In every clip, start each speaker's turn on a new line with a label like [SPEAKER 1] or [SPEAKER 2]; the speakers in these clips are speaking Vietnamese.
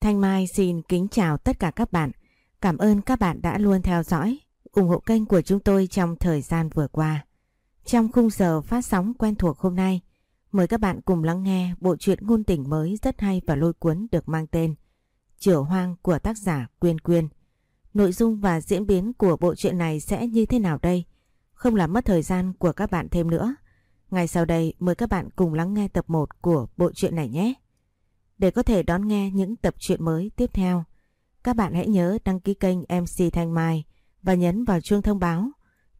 [SPEAKER 1] Thanh Mai xin kính chào tất cả các bạn. Cảm ơn các bạn đã luôn theo dõi, ủng hộ kênh của chúng tôi trong thời gian vừa qua. Trong khung giờ phát sóng quen thuộc hôm nay, mời các bạn cùng lắng nghe bộ truyện ngôn tình mới rất hay và lôi cuốn được mang tên Chửa hoang của tác giả Quyên Quyên. Nội dung và diễn biến của bộ truyện này sẽ như thế nào đây? Không làm mất thời gian của các bạn thêm nữa. Ngay sau đây mời các bạn cùng lắng nghe tập 1 của bộ truyện này nhé. Để có thể đón nghe những tập truyện mới tiếp theo, các bạn hãy nhớ đăng ký kênh MC Thanh Mai và nhấn vào chuông thông báo,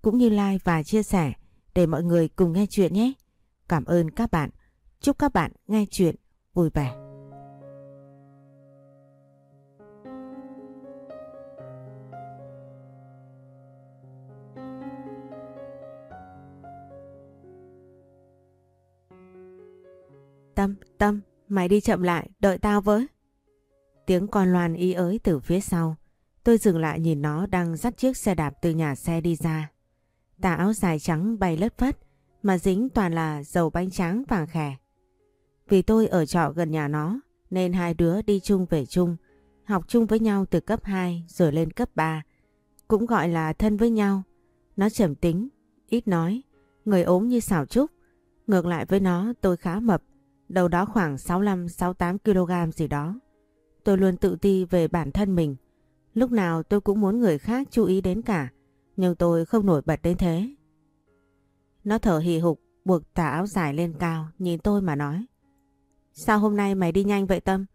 [SPEAKER 1] cũng như like và chia sẻ để mọi người cùng nghe chuyện nhé. Cảm ơn các bạn. Chúc các bạn nghe chuyện vui vẻ. Tâm, Tâm, mày đi chậm lại, đợi tao với. Tiếng con loan y ới từ phía sau. Tôi dừng lại nhìn nó đang dắt chiếc xe đạp từ nhà xe đi ra. Tà áo dài trắng bay lất phất, mà dính toàn là dầu bánh tráng vàng khè. Vì tôi ở trọ gần nhà nó, nên hai đứa đi chung về chung, học chung với nhau từ cấp 2 rồi lên cấp 3. Cũng gọi là thân với nhau. Nó trầm tính, ít nói, người ốm như xảo trúc. Ngược lại với nó tôi khá mập, đầu đó khoảng 65-68 kg gì đó. Tôi luôn tự ti về bản thân mình. Lúc nào tôi cũng muốn người khác chú ý đến cả, nhưng tôi không nổi bật đến thế. Nó thở hì hục, buộc tà áo dài lên cao, nhìn tôi mà nói. Sao hôm nay mày đi nhanh vậy Tâm?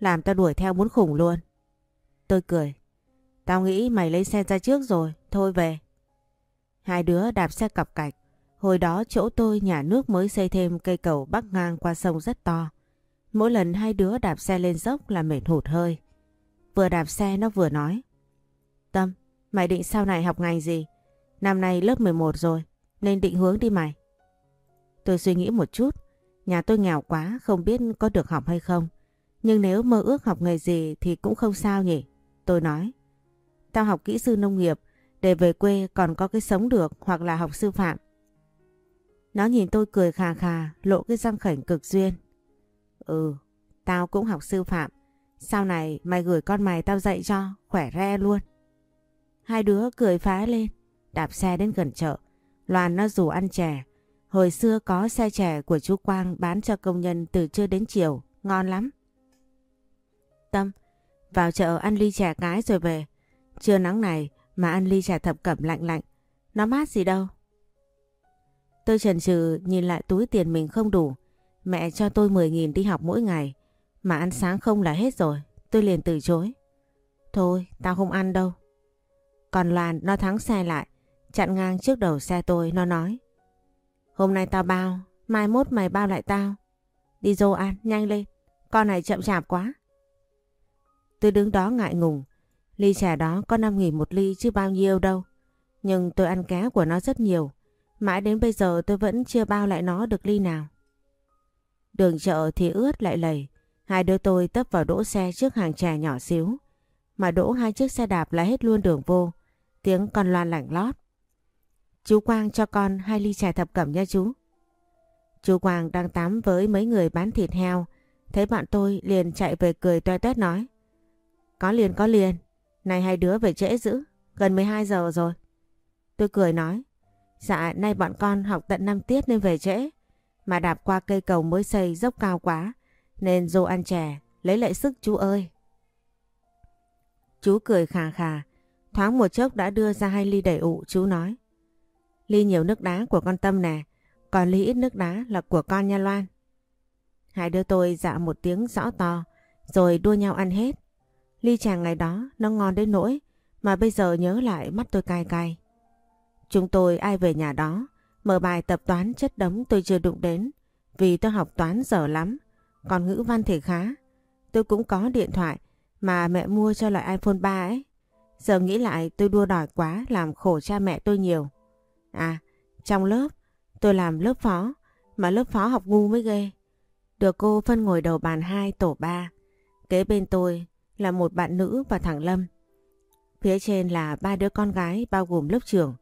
[SPEAKER 1] Làm tao đuổi theo muốn khủng luôn. Tôi cười. Tao nghĩ mày lấy xe ra trước rồi, thôi về. Hai đứa đạp xe cặp cạch. Hồi đó chỗ tôi nhà nước mới xây thêm cây cầu bắc ngang qua sông rất to. Mỗi lần hai đứa đạp xe lên dốc là mệt hụt hơi. Vừa đạp xe nó vừa nói. Tâm, mày định sau này học ngành gì? Năm nay lớp 11 rồi, nên định hướng đi mày. Tôi suy nghĩ một chút, nhà tôi nghèo quá không biết có được học hay không. Nhưng nếu mơ ước học nghề gì thì cũng không sao nhỉ. Tôi nói, tao học kỹ sư nông nghiệp để về quê còn có cái sống được hoặc là học sư phạm. Nó nhìn tôi cười khà khà, lộ cái răng khảnh cực duyên. Ừ, tao cũng học sư phạm. Sau này mày gửi con mày tao dạy cho, khỏe re luôn. Hai đứa cười phá lên, đạp xe đến gần chợ. Loan nó rủ ăn chè. Hồi xưa có xe chè của chú Quang bán cho công nhân từ trưa đến chiều, ngon lắm. Tâm, vào chợ ăn ly chè cái rồi về. Trưa nắng này mà ăn ly chè thập cẩm lạnh lạnh, nó mát gì đâu. Tôi chần chừ nhìn lại túi tiền mình không đủ. Mẹ cho tôi 10.000 đi học mỗi ngày. Mà ăn sáng không là hết rồi. Tôi liền từ chối. Thôi, tao không ăn đâu. Còn Loan nó thắng xe lại. Chặn ngang trước đầu xe tôi, nó nói. Hôm nay tao bao, mai mốt mày bao lại tao. Đi dô ăn, nhanh lên. Con này chậm chạp quá. Tôi đứng đó ngại ngùng. Ly trà đó có 5.000 một ly chứ bao nhiêu đâu. Nhưng tôi ăn ké của nó rất nhiều. Mãi đến bây giờ tôi vẫn chưa bao lại nó được ly nào. Đường chợ thì ướt lại lầy. Hai đứa tôi tấp vào đỗ xe trước hàng trà nhỏ xíu. Mà đỗ hai chiếc xe đạp là hết luôn đường vô. Tiếng con loan lạnh lót. Chú Quang cho con hai ly trà thập cẩm nha chú. Chú Quang đang tắm với mấy người bán thịt heo. Thấy bạn tôi liền chạy về cười toe toét nói. Có liền có liền. Này hai đứa về trễ dữ. Gần 12 giờ rồi. Tôi cười nói. Dạ nay bọn con học tận năm tiết nên về trễ. Mà đạp qua cây cầu mới xây dốc cao quá. Nên dô ăn chè. Lấy lại sức, chú ơi. Chú cười khà khà. Thoáng một chốc đã đưa ra hai ly đầy ụ, chú nói. Ly nhiều nước đá của con Tâm nè. Còn ly ít nước đá là của con nha Loan. Hai đứa tôi dạ một tiếng rõ to. Rồi đua nhau ăn hết. Ly chè ngày đó nó ngon đến nỗi. Mà bây giờ nhớ lại mắt tôi cay cay. Chúng tôi ai về nhà đó, mở bài tập toán chất đống tôi chưa đụng đến, vì tôi học toán dở lắm, còn ngữ văn thì khá. Tôi cũng có điện thoại mà mẹ mua cho loại iPhone 3 ấy. Giờ nghĩ lại tôi đua đòi quá làm khổ cha mẹ tôi nhiều. À, trong lớp, tôi làm lớp phó, mà lớp phó học ngu mới ghê. Được cô phân ngồi đầu bàn 2 tổ 3. Kế bên tôi là một bạn nữ và thằng Lâm. Phía trên là ba đứa con gái bao gồm lớp trưởng.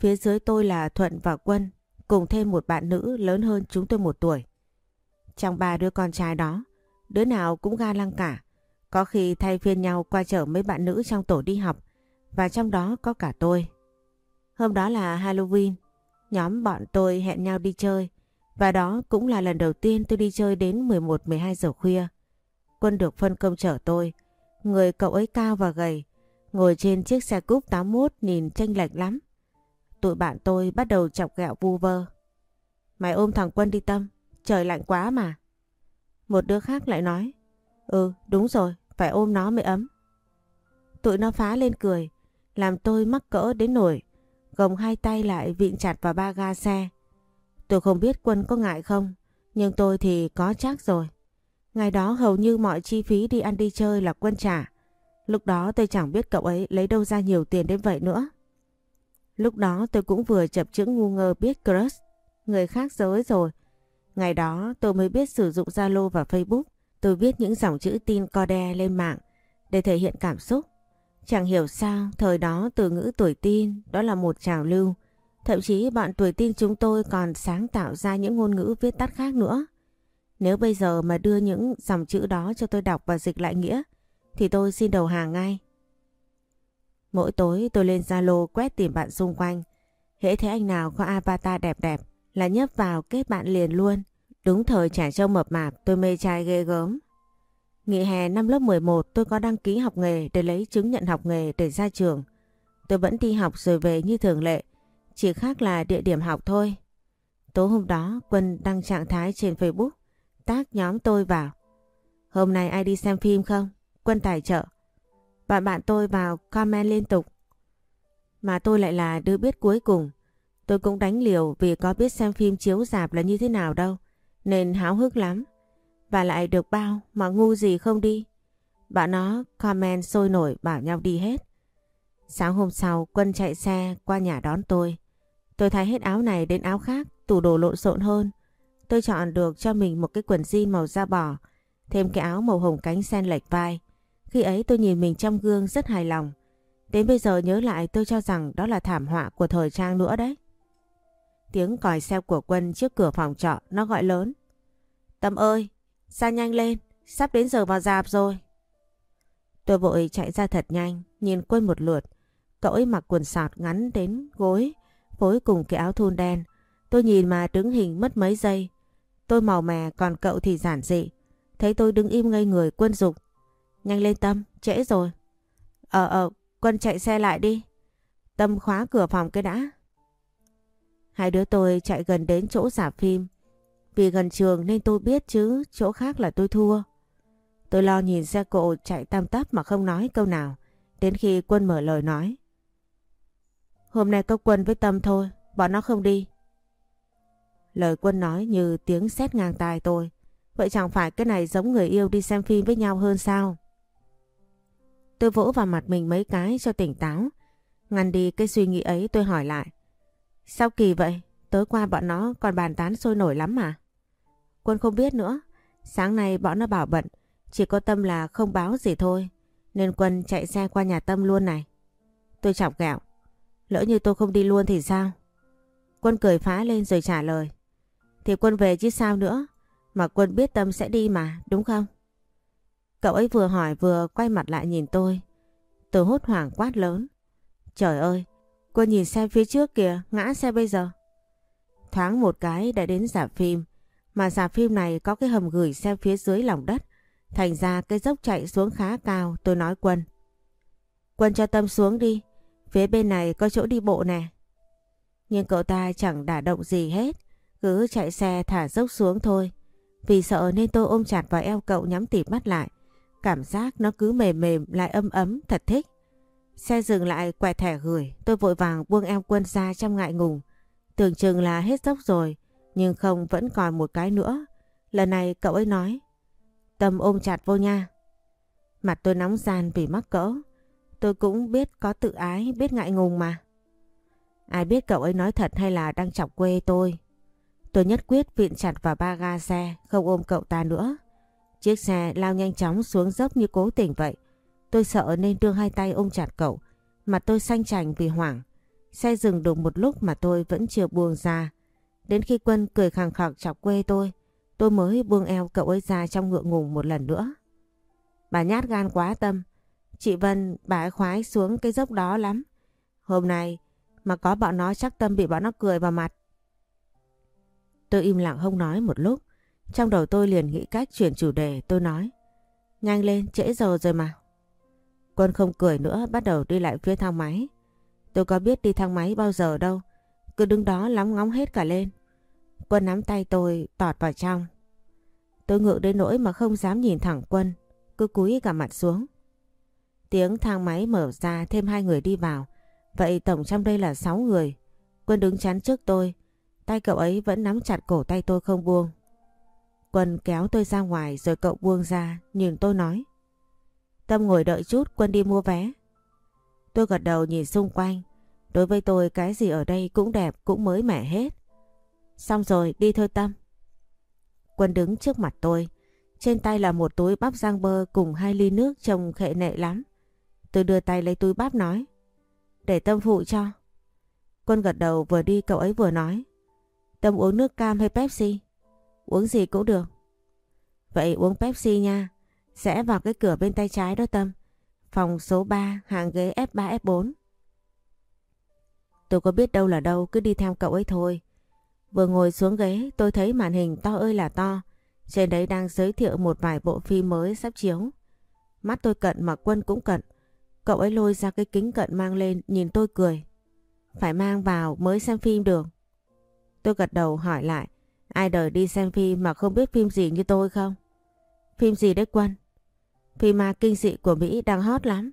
[SPEAKER 1] Phía dưới tôi là Thuận và Quân, cùng thêm một bạn nữ lớn hơn chúng tôi một tuổi. Trong ba đứa con trai đó, đứa nào cũng ga lăng cả. Có khi thay phiên nhau qua chở mấy bạn nữ trong tổ đi học và trong đó có cả tôi. Hôm đó là Halloween, nhóm bọn tôi hẹn nhau đi chơi và đó cũng là lần đầu tiên tôi đi chơi đến 11-12 giờ khuya. Quân được phân công chở tôi, người cậu ấy cao và gầy, ngồi trên chiếc xe cúp 81 nhìn tranh lệch lắm. Tụi bạn tôi bắt đầu chọc ghẹo vu vơ. Mày ôm thằng Quân đi Tâm, trời lạnh quá mà. Một đứa khác lại nói, ừ đúng rồi, phải ôm nó mới ấm. Tụi nó phá lên cười, làm tôi mắc cỡ đến nổi, gồng hai tay lại vịn chặt vào ba ga xe. Tôi không biết Quân có ngại không, nhưng tôi thì có chắc rồi. Ngày đó hầu như mọi chi phí đi ăn đi chơi là Quân trả. Lúc đó tôi chẳng biết cậu ấy lấy đâu ra nhiều tiền đến vậy nữa. Lúc đó tôi cũng vừa chập chững ngu ngơ biết crush, người khác giới rồi. Ngày đó tôi mới biết sử dụng Zalo và Facebook. Tôi viết những dòng chữ tin co đe lên mạng để thể hiện cảm xúc. Chẳng hiểu sao thời đó từ ngữ tuổi tin đó là một trào lưu. Thậm chí bạn tuổi tin chúng tôi còn sáng tạo ra những ngôn ngữ viết tắt khác nữa. Nếu bây giờ mà đưa những dòng chữ đó cho tôi đọc và dịch lại nghĩa thì tôi xin đầu hàng ngay. Mỗi tối tôi lên Zalo quét tìm bạn xung quanh. Hễ thấy anh nào có avatar đẹp đẹp là nhấp vào kết bạn liền luôn. Đúng thời trẻ trâu mập mạp tôi mê trai ghê gớm. Nghỉ hè năm lớp 11 tôi có đăng ký học nghề để lấy chứng nhận học nghề để ra trường. Tôi vẫn đi học rồi về như thường lệ, chỉ khác là địa điểm học thôi. Tối hôm đó Quân đăng trạng thái trên Facebook, tác nhóm tôi vào. Hôm nay ai đi xem phim không? Quân tài trợ. Bạn bạn tôi vào comment liên tục. Mà tôi lại là đứa biết cuối cùng. Tôi cũng đánh liều vì có biết xem phim chiếu dạp là như thế nào đâu. Nên háo hức lắm. Và lại được bao mà ngu gì không đi. Bạn nó comment sôi nổi bảo nhau đi hết. Sáng hôm sau Quân chạy xe qua nhà đón tôi. Tôi thay hết áo này đến áo khác, tủ đồ lộn xộn hơn. Tôi chọn được cho mình một cái quần jean màu da bò, thêm cái áo màu hồng cánh sen lệch vai. Khi ấy tôi nhìn mình trong gương rất hài lòng. Đến bây giờ nhớ lại tôi cho rằng đó là thảm họa của thời trang nữa đấy. Tiếng còi xe của Quân trước cửa phòng trọ nó gọi lớn. Tâm ơi, ra nhanh lên, sắp đến giờ vào dạp rồi. Tôi vội chạy ra thật nhanh, nhìn Quân một lượt. Cậu ấy mặc quần sọt ngắn đến gối, phối cùng cái áo thun đen. Tôi nhìn mà đứng hình mất mấy giây. Tôi màu mè còn cậu thì giản dị. Thấy tôi đứng im ngây người quân dục. Nhanh lên Tâm, trễ rồi. Ờ ờ, Quân chạy xe lại đi. Tâm khóa cửa phòng cái đã. Hai đứa tôi chạy gần đến chỗ giả phim. Vì gần trường nên tôi biết chứ chỗ khác là tôi thua. Tôi lo nhìn xe cộ chạy tam tắp mà không nói câu nào. Đến khi Quân mở lời nói. Hôm nay có Quân với Tâm thôi, bọn nó không đi. Lời Quân nói như tiếng sét ngang tai tôi. Vậy chẳng phải cái này giống người yêu đi xem phim với nhau hơn sao? Tôi vỗ vào mặt mình mấy cái cho tỉnh táo. Ngăn đi cái suy nghĩ ấy tôi hỏi lại. Sao kỳ vậy? Tối qua bọn nó còn bàn tán sôi nổi lắm mà. Quân không biết nữa. Sáng nay bọn nó bảo bận. Chỉ có Tâm là không báo gì thôi. Nên Quân chạy xe qua nhà Tâm luôn này. Tôi chọc gạo, Lỡ như tôi không đi luôn thì sao? Quân cười phá lên rồi trả lời. Thì Quân về chứ sao nữa. Mà Quân biết Tâm sẽ đi mà, đúng không? Cậu ấy vừa hỏi vừa quay mặt lại nhìn tôi. Tôi hốt hoảng quát lớn. Trời ơi, cô nhìn xe phía trước kìa, ngã xe bây giờ. Thoáng một cái đã đến giả phim. Mà giả phim này có cái hầm gửi xe phía dưới lòng đất. Thành ra cái dốc chạy xuống khá cao, tôi nói Quân. Quân cho Tâm xuống đi, phía bên này có chỗ đi bộ nè. Nhưng cậu ta chẳng đả động gì hết, cứ chạy xe thả dốc xuống thôi. Vì sợ nên tôi ôm chặt vào eo cậu nhắm tịt mắt lại. Cảm giác nó cứ mềm mềm lại ấm ấm thật thích. Xe dừng lại quẹt thẻ gửi, tôi vội vàng buông eo quân ra trong ngại ngùng. Tưởng chừng là hết dốc rồi, nhưng không vẫn còn một cái nữa. Lần này cậu ấy nói, Tâm ôm chặt vô nha. Mặt tôi nóng gian vì mắc cỡ. Tôi cũng biết có tự ái, biết ngại ngùng mà. Ai biết cậu ấy nói thật hay là đang chọc quê tôi. Tôi nhất quyết viện chặt vào ba ga xe, không ôm cậu ta nữa. Chiếc xe lao nhanh chóng xuống dốc như cố tình vậy. Tôi sợ nên đưa hai tay ôm chặt cậu. Mặt tôi xanh chành vì hoảng. Xe dừng được một lúc mà tôi vẫn chưa buông ra. Đến khi Quân cười khẳng khặc chọc quê tôi, tôi mới buông eo cậu ấy ra trong ngựa ngùng một lần nữa. Bà nhát gan quá Tâm. Chị Vân, bà ấy khoái xuống cái dốc đó lắm. Hôm nay mà có bọn nó chắc Tâm bị bọn nó cười vào mặt. Tôi im lặng không nói một lúc. Trong đầu tôi liền nghĩ cách chuyển chủ đề tôi nói. Nhanh lên, trễ giờ rồi mà. Quân không cười nữa bắt đầu đi lại phía thang máy. Tôi có biết đi thang máy bao giờ đâu. Cứ đứng đó lắm ngóng hết cả lên. Quân nắm tay tôi tọt vào trong. Tôi ngự đến nỗi mà không dám nhìn thẳng Quân. Cứ cúi cả mặt xuống. Tiếng thang máy mở ra thêm hai người đi vào. Vậy tổng trong đây là sáu người. Quân đứng chắn trước tôi. Tay cậu ấy vẫn nắm chặt cổ tay tôi không buông. Quân kéo tôi ra ngoài rồi cậu buông ra, nhìn tôi nói. Tâm ngồi đợi chút, Quân đi mua vé. Tôi gật đầu nhìn xung quanh. Đối với tôi cái gì ở đây cũng đẹp, cũng mới mẻ hết. Xong rồi, đi thôi Tâm. Quân đứng trước mặt tôi. Trên tay là một túi bắp rang bơ cùng hai ly nước trông khệ nệ lắm. Tôi đưa tay lấy túi bắp nói. Để Tâm phụ cho. Quân gật đầu vừa đi cậu ấy vừa nói. Tâm uống nước cam hay Pepsi? Uống gì cũng được. Vậy uống Pepsi nha. Sẽ vào cái cửa bên tay trái đó Tâm. Phòng số 3, hàng ghế F3, F4. Tôi có biết đâu là đâu, cứ đi theo cậu ấy thôi. Vừa ngồi xuống ghế, tôi thấy màn hình to ơi là to. Trên đấy đang giới thiệu một vài bộ phim mới sắp chiếu. Mắt tôi cận mà Quân cũng cận. Cậu ấy lôi ra cái kính cận mang lên, nhìn tôi cười. Phải mang vào mới xem phim được. Tôi gật đầu hỏi lại, ai đời đi xem phim mà không biết phim gì như tôi không? Phim gì đấy Quân? Phim ma kinh dị của Mỹ đang hot lắm.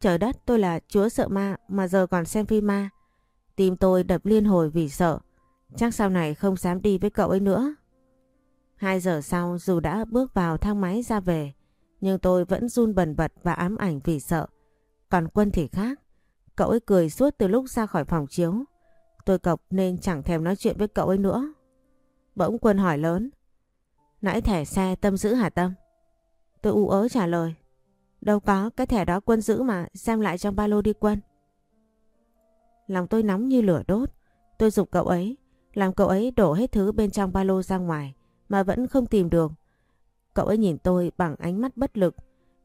[SPEAKER 1] Trời đất, tôi là chúa sợ ma mà giờ còn xem phim ma. Tim tôi đập liên hồi vì sợ. Chắc sau này không dám đi với cậu ấy nữa. Hai giờ sau, dù đã bước vào thang máy ra về, nhưng tôi vẫn run bần bật và ám ảnh vì sợ. Còn Quân thì khác. Cậu ấy cười suốt từ lúc ra khỏi phòng chiếu. Tôi cọc nên chẳng thèm nói chuyện với cậu ấy nữa. Bỗng Quân hỏi lớn. Nãy thẻ xe Tâm giữ hả Tâm? Tôi u ớ trả lời. Đâu có, cái thẻ đó Quân giữ mà, xem lại trong ba lô đi Quân. Lòng tôi nóng như lửa đốt. Tôi dục cậu ấy, làm cậu ấy đổ hết thứ bên trong ba lô ra ngoài mà vẫn không tìm được. Cậu ấy nhìn tôi bằng ánh mắt bất lực.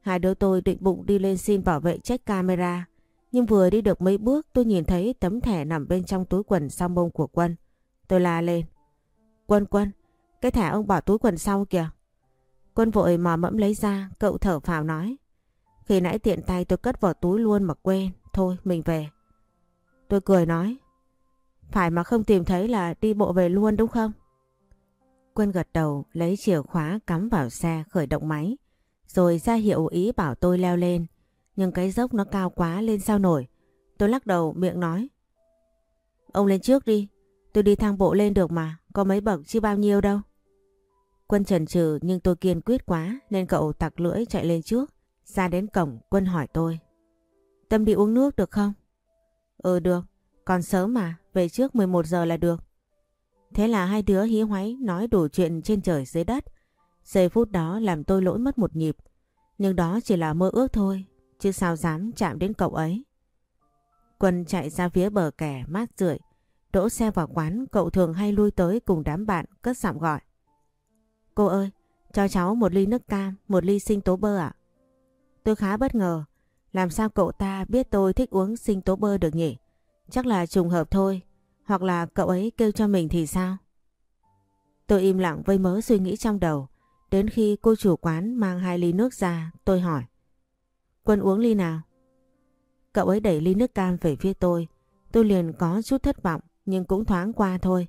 [SPEAKER 1] Hai đứa tôi định bụng đi lên xin bảo vệ check camera. Nhưng vừa đi được mấy bước tôi nhìn thấy tấm thẻ nằm bên trong túi quần sau mông của Quân. Tôi la lên. Quân Quân, cái thẻ ông bỏ túi quần sau kìa. Quân vội mò mẫm lấy ra, cậu thở phào nói. Khi nãy tiện tay tôi cất vào túi luôn mà quên. Thôi mình về. Tôi cười nói. Phải mà không tìm thấy là đi bộ về luôn đúng không? Quân gật đầu lấy chìa khóa cắm vào xe khởi động máy. Rồi ra hiệu ý bảo tôi leo lên. Nhưng cái dốc nó cao quá lên sao nổi. Tôi lắc đầu miệng nói. Ông lên trước đi. Tôi đi thang bộ lên được mà. Có mấy bậc chứ bao nhiêu đâu. Quân trần trừ, nhưng tôi kiên quyết quá, nên cậu tặc lưỡi chạy lên trước. Ra đến cổng Quân hỏi tôi. Tâm đi uống nước được không? Ừ được. Còn sớm mà. Về trước 11 giờ là được. Thế là hai đứa hí hoáy nói đủ chuyện trên trời dưới đất. Giây phút đó làm tôi lỗi mất một nhịp. Nhưng đó chỉ là mơ ước thôi. Chứ sao dám chạm đến cậu ấy. Quân chạy ra phía bờ kè mát rượi. Đỗ xe vào quán cậu thường hay lui tới cùng đám bạn cất giọng gọi. Cô ơi, cho cháu một ly nước cam, một ly sinh tố bơ ạ. Tôi khá bất ngờ. Làm sao cậu ta biết tôi thích uống sinh tố bơ được nhỉ? Chắc là trùng hợp thôi. Hoặc là cậu ấy kêu cho mình thì sao? Tôi im lặng vây mớ suy nghĩ trong đầu. Đến khi cô chủ quán mang hai ly nước ra, tôi hỏi. Quân uống ly nào? Cậu ấy đẩy ly nước cam về phía tôi. Tôi liền có chút thất vọng nhưng cũng thoáng qua thôi.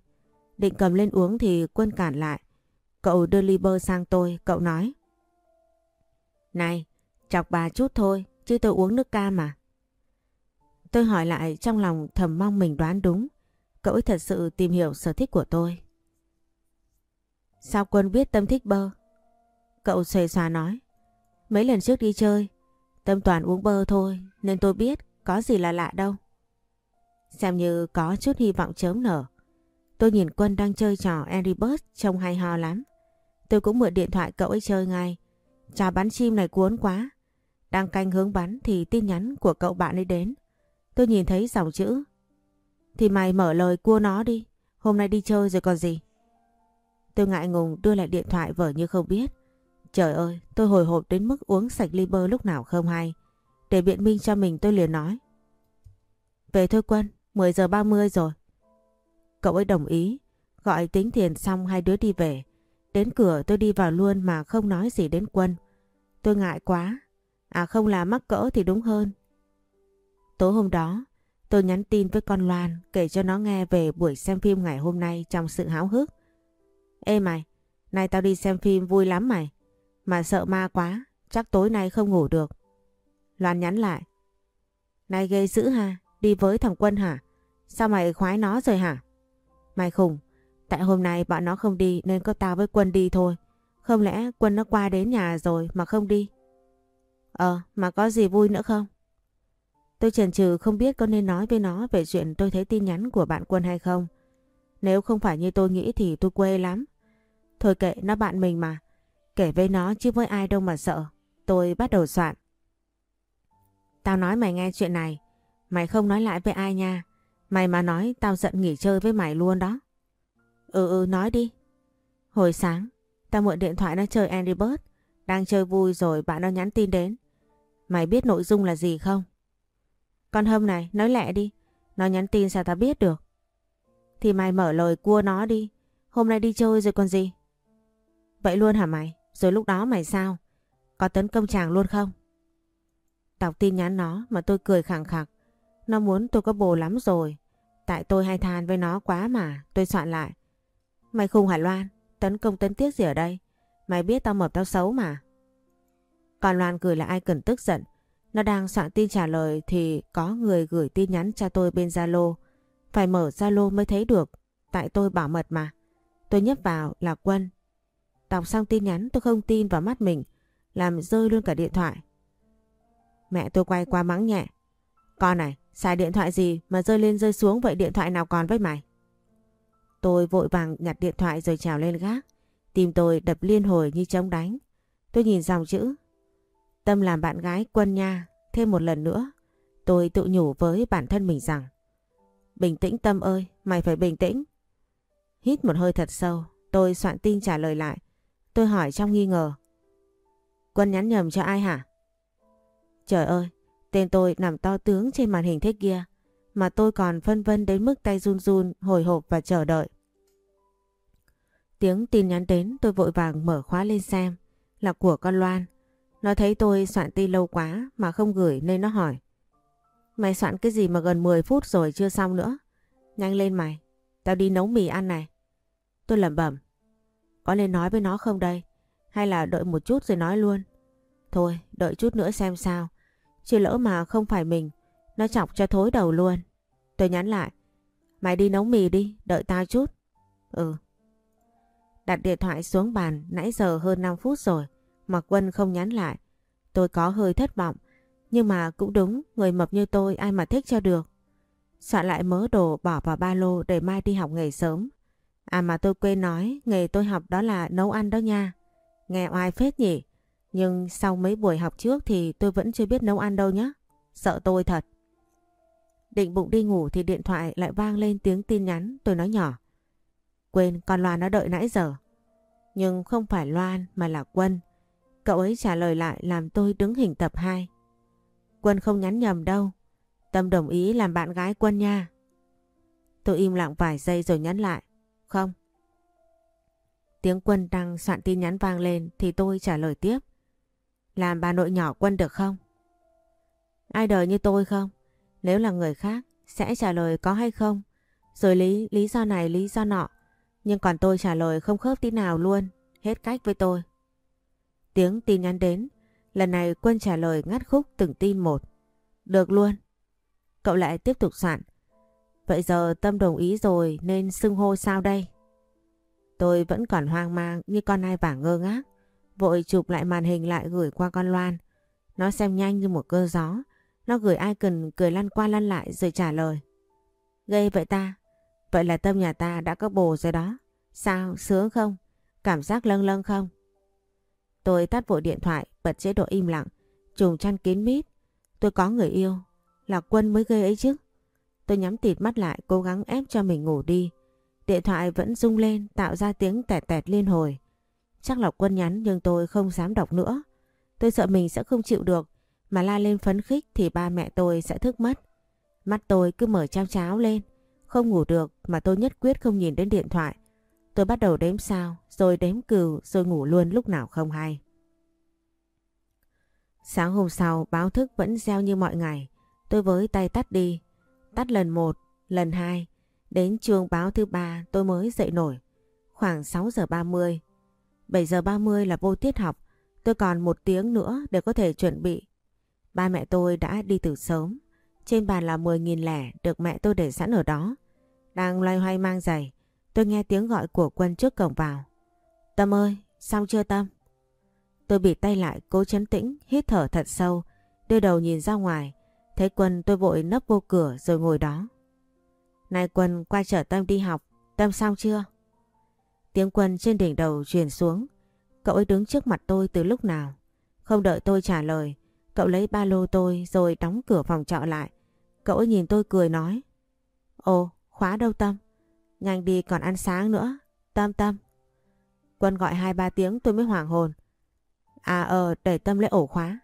[SPEAKER 1] Định cầm lên uống thì Quân cản lại. Cậu đưa ly bơ sang tôi, cậu nói. Này, chọc bà chút thôi, chứ tôi uống nước cam mà. Tôi hỏi lại trong lòng thầm mong mình đoán đúng. Cậu ấy thật sự tìm hiểu sở thích của tôi. Sao Quân biết Tâm thích bơ? Cậu xòe xòa nói. Mấy lần trước đi chơi, Tâm toàn uống bơ thôi nên tôi biết có gì là lạ đâu. Xem như có chút hy vọng chớm nở. Tôi nhìn Quân đang chơi trò Angry trông hay ho lắm. Tôi cũng mượn điện thoại cậu ấy chơi ngay. Trò bắn chim này cuốn quá. Đang canh hướng bắn thì tin nhắn của cậu bạn ấy đến. Tôi nhìn thấy dòng chữ. Thì mày mở lời cua nó đi. Hôm nay đi chơi rồi còn gì. Tôi ngại ngùng đưa lại điện thoại vở như không biết. Trời ơi, tôi hồi hộp đến mức uống sạch ly bơ lúc nào không hay. Để biện minh cho mình tôi liền nói. Về thôi Quân, 10 giờ 30 rồi. Cậu ấy đồng ý, gọi tính tiền xong hai đứa đi về. Đến cửa tôi đi vào luôn mà không nói gì đến Quân. Tôi ngại quá, à không là mắc cỡ thì đúng hơn. Tối hôm đó, tôi nhắn tin với con Loan kể cho nó nghe về buổi xem phim ngày hôm nay trong sự háo hức. Ê mày, nay tao đi xem phim vui lắm mày. Mà sợ ma quá, chắc tối nay không ngủ được. Loan nhắn lại. Này ghê dữ ha, đi với thằng Quân hả? Sao mày khoái nó rồi hả? Mày khùng, tại hôm nay bọn nó không đi nên có tao với Quân đi thôi. Không lẽ Quân nó qua đến nhà rồi mà không đi? Ờ, mà có gì vui nữa không? Tôi chần chừ không biết có nên nói với nó về chuyện tôi thấy tin nhắn của bạn Quân hay không. Nếu không phải như tôi nghĩ thì tôi quê lắm. Thôi kệ, nó bạn mình mà. Kể với nó chứ với ai đâu mà sợ. Tôi bắt đầu soạn. Tao nói mày nghe chuyện này. Mày không nói lại với ai nha. Mày mà nói tao giận nghỉ chơi với mày luôn đó. Ừ ừ nói đi. Hồi sáng, tao mượn điện thoại nó chơi Angry Birds. Đang chơi vui rồi bạn nó nhắn tin đến. Mày biết nội dung là gì không? Con Hâm này, nói lẹ đi. Nó nhắn tin sao tao biết được? Thì mày mở lời cua nó đi. Hôm nay đi chơi rồi còn gì? Vậy luôn hả mày? Rồi lúc đó mày sao? Có tấn công chàng luôn không? Đọc tin nhắn nó mà tôi cười khẳng khặc. Nó muốn tôi có bồ lắm rồi. Tại tôi hay than với nó quá mà. Tôi soạn lại. Mày khùng hả Loan? Tấn công tấn tiếc gì ở đây? Mày biết tao mập tao xấu mà. Còn Loan cười là ai cần tức giận. Nó đang soạn tin trả lời thì có người gửi tin nhắn cho tôi bên Zalo. Phải mở Zalo mới thấy được. Tại tôi bảo mật mà. Tôi nhấp vào là Quân. Đọc xong tin nhắn tôi không tin vào mắt mình. Làm rơi luôn cả điện thoại. Mẹ tôi quay qua mắng nhẹ. Con này, xài điện thoại gì mà rơi lên rơi xuống vậy điện thoại nào còn với mày? Tôi vội vàng nhặt điện thoại rồi trèo lên gác. Tim tôi đập liên hồi như trống đánh. Tôi nhìn dòng chữ. Tâm làm bạn gái quân nha. Thêm một lần nữa. Tôi tự nhủ với bản thân mình rằng. Bình tĩnh Tâm ơi, mày phải bình tĩnh. Hít một hơi thật sâu, tôi soạn tin trả lời lại. Tôi hỏi trong nghi ngờ. Quân nhắn nhầm cho ai hả? Trời ơi, tên tôi nằm to tướng trên màn hình thế kia. Mà tôi còn phân vân đến mức tay run run, hồi hộp và chờ đợi. Tiếng tin nhắn đến tôi vội vàng mở khóa lên xem. Là của con Loan. Nó thấy tôi soạn tin lâu quá mà không gửi nên nó hỏi. Mày soạn cái gì mà gần 10 phút rồi chưa xong nữa? Nhanh lên mày, tao đi nấu mì ăn này. Tôi lẩm bẩm. Có nên nói với nó không đây? Hay là đợi một chút rồi nói luôn? Thôi, đợi chút nữa xem sao. Chứ lỡ mà không phải mình, nó chọc cho thối đầu luôn. Tôi nhắn lại. Mày đi nấu mì đi, đợi tao chút. Ừ. Đặt điện thoại xuống bàn nãy giờ hơn 5 phút rồi mà Quân không nhắn lại. Tôi có hơi thất vọng. Nhưng mà cũng đúng, người mập như tôi ai mà thích cho được. Soạn lại mớ đồ bỏ vào ba lô để mai đi học nghề sớm. À mà tôi quên nói, nghề tôi học đó là nấu ăn đó nha. Nghe oai phết nhỉ? Nhưng sau mấy buổi học trước thì tôi vẫn chưa biết nấu ăn đâu nhé. Sợ tôi thật. Định bụng đi ngủ thì điện thoại lại vang lên tiếng tin nhắn tôi nói nhỏ. Quên, con Loan nó đợi nãy giờ. Nhưng không phải Loan mà là Quân. Cậu ấy trả lời lại làm tôi đứng hình tập 2. Quân không nhắn nhầm đâu. Tâm đồng ý làm bạn gái Quân nha. Tôi im lặng vài giây rồi nhắn lại. Không. Tiếng Quân đang soạn tin nhắn vang lên thì tôi trả lời tiếp. Làm bà nội nhỏ Quân được không? Ai đời như tôi không? Nếu là người khác, sẽ trả lời có hay không? Rồi lý lý do này, lý do nọ. Nhưng còn tôi trả lời không khớp tí nào luôn. Hết cách với tôi. Tiếng tin nhắn đến. Lần này Quân trả lời ngắt khúc từng tin một. Được luôn. Cậu lại tiếp tục soạn. Vậy giờ Tâm đồng ý rồi nên xưng hô sao đây? Tôi vẫn còn hoang mang như con ai vả ngơ ngác. Vội chụp lại màn hình lại gửi qua con Loan. Nó xem nhanh như một cơn gió. Nó gửi icon cười lăn qua lăn lại rồi trả lời. Gây vậy ta? Vậy là Tâm nhà ta đã có bồ rồi đó. Sao? Sướng không? Cảm giác lâng lâng không? Tôi tắt vội điện thoại, bật chế độ im lặng, trùng chăn kín mít. Tôi có người yêu, là Quân mới gây ấy chứ. Tôi nhắm tịt mắt lại cố gắng ép cho mình ngủ đi. Điện thoại vẫn rung lên tạo ra tiếng tẹt tẹt liên hồi. Chắc là Quân nhắn nhưng tôi không dám đọc nữa. Tôi sợ mình sẽ không chịu được mà la lên phấn khích thì ba mẹ tôi sẽ thức mất. Mắt tôi cứ mở trao cháo lên. Không ngủ được mà tôi nhất quyết không nhìn đến điện thoại. Tôi bắt đầu đếm sao, rồi đếm cừu, rồi ngủ luôn lúc nào không hay. Sáng hôm sau báo thức vẫn reo như mọi ngày. Tôi với tay tắt đi. Tắt lần một, lần hai. Đến chuông báo thứ ba tôi mới dậy nổi. Khoảng 6 giờ 30. 7 giờ 30 là vô tiết học. Tôi còn một tiếng nữa để có thể chuẩn bị. Ba mẹ tôi đã đi từ sớm. Trên bàn là 10.000 lẻ được mẹ tôi để sẵn ở đó. Đang loay hoay mang giày. Tôi nghe tiếng gọi của quân trước cổng vào. Tâm ơi, xong chưa Tâm? Tôi bị tay lại cố chấn tĩnh, hít thở thật sâu, đưa đầu nhìn ra ngoài. Thấy Quân tôi vội nấp vô cửa rồi ngồi đó. Này Quân qua chở Tâm đi học, Tâm xong chưa? Tiếng Quân trên đỉnh đầu truyền xuống. Cậu ấy đứng trước mặt tôi từ lúc nào? Không đợi tôi trả lời, cậu lấy ba lô tôi rồi đóng cửa phòng trọ lại. Cậu ấy nhìn tôi cười nói. Ồ, khóa đâu Tâm? Nhanh đi còn ăn sáng nữa. Tâm Tâm. Quân gọi hai ba tiếng tôi mới hoảng hồn. À ờ, để Tâm lấy ổ khóa.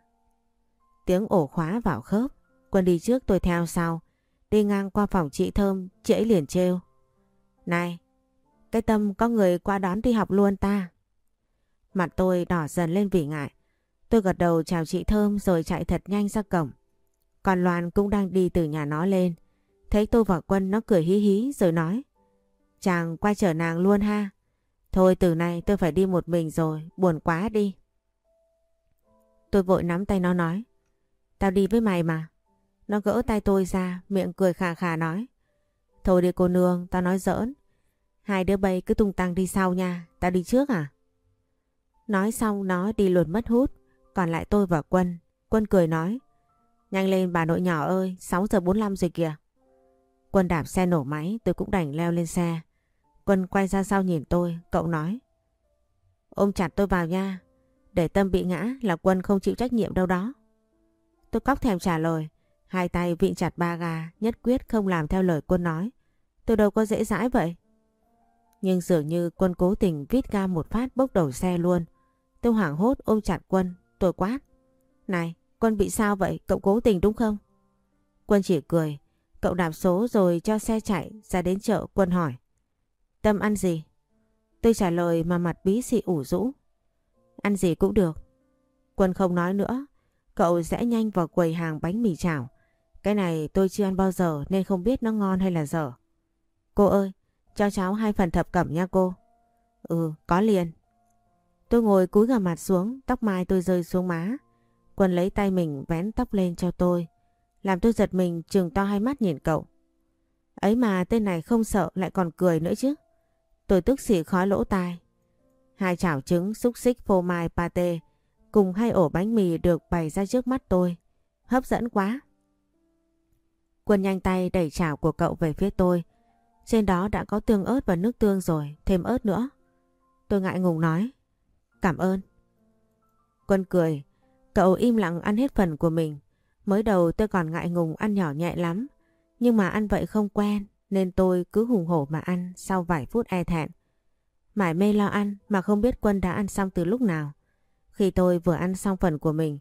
[SPEAKER 1] Tiếng ổ khóa vào khớp. Quân đi trước tôi theo sau. Đi ngang qua phòng chị Thơm, chị ấy liền trêu. Này, cái Tâm có người qua đón đi học luôn ta. Mặt tôi đỏ dần lên vì ngại. Tôi gật đầu chào chị Thơm rồi chạy thật nhanh ra cổng. Còn Loan cũng đang đi từ nhà nó lên. Thấy tôi và Quân nó cười hí hí rồi nói. Chàng qua chở nàng luôn ha. Thôi từ nay tôi phải đi một mình rồi, buồn quá đi. Tôi vội nắm tay nó nói. Tao đi với mày mà. Nó gỡ tay tôi ra, miệng cười khà khà nói. Thôi đi cô nương, tao nói giỡn. Hai đứa bay cứ tung tăng đi sau nha, tao đi trước à? Nói xong nó đi luôn mất hút, còn lại tôi và Quân. Quân cười nói. Nhanh lên bà nội nhỏ ơi, 6 giờ 45 rồi kìa. Quân đạp xe nổ máy, tôi cũng đành leo lên xe. Quân quay ra sau nhìn tôi, cậu nói. Ôm chặt tôi vào nha, để Tâm bị ngã là Quân không chịu trách nhiệm đâu đó. Tôi cóc thèm trả lời, hai tay vịn chặt ba gà, nhất quyết không làm theo lời Quân nói. Tôi đâu có dễ dãi vậy. Nhưng dường như Quân cố tình vít ga một phát bốc đầu xe luôn. Tôi hoảng hốt ôm chặt Quân, tôi quát. Này, Quân bị sao vậy? Cậu cố tình đúng không? Quân chỉ cười. Cậu đạp số rồi cho xe chạy ra đến chợ Quân hỏi. Tâm ăn gì? Tôi trả lời mà mặt bí xị ủ rũ. Ăn gì cũng được. Quân không nói nữa. Cậu rẽ nhanh vào quầy hàng bánh mì chảo. Cái này tôi chưa ăn bao giờ nên không biết nó ngon hay là dở. Cô ơi, cho cháu hai phần thập cẩm nha cô. Ừ, có liền. Tôi ngồi cúi gằm mặt xuống, tóc mai tôi rơi xuống má. Quân lấy tay mình vén tóc lên cho tôi. Làm tôi giật mình trừng to hai mắt nhìn cậu. Ấy mà tên này không sợ lại còn cười nữa chứ. Tôi tức xỉ khói lỗ tai. Hai chảo trứng, xúc xích phô mai pate cùng hai ổ bánh mì được bày ra trước mắt tôi. Hấp dẫn quá. Quân nhanh tay đẩy chảo của cậu về phía tôi. Trên đó đã có tương ớt và nước tương rồi, thêm ớt nữa. Tôi ngại ngùng nói. Cảm ơn. Quân cười. Cậu im lặng ăn hết phần của mình. Mới đầu tôi còn ngại ngùng ăn nhỏ nhẹ lắm. Nhưng mà ăn vậy không quen nên tôi cứ hùng hổ mà ăn sau vài phút e thẹn. Mải mê lo ăn mà không biết Quân đã ăn xong từ lúc nào. Khi tôi vừa ăn xong phần của mình,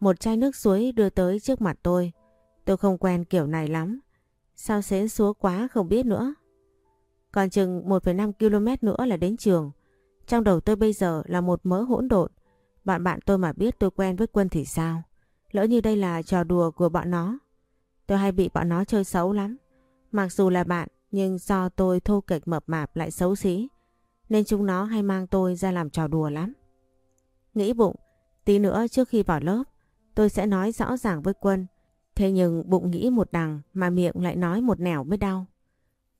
[SPEAKER 1] một chai nước suối đưa tới trước mặt tôi. Tôi không quen kiểu này lắm. Sao xến xúa quá không biết nữa. Còn chừng 1,5 km nữa là đến trường. Trong đầu tôi bây giờ là một mớ hỗn độn. Bạn bạn tôi mà biết tôi quen với Quân thì sao? Lỡ như đây là trò đùa của bọn nó. Tôi hay bị bọn nó chơi xấu lắm. Mặc dù là bạn nhưng do tôi thô kệch mập mạp lại xấu xí nên chúng nó hay mang tôi ra làm trò đùa lắm. Nghĩ bụng, tí nữa trước khi vào lớp tôi sẽ nói rõ ràng với Quân. Thế nhưng bụng nghĩ một đằng mà miệng lại nói một nẻo mới đau.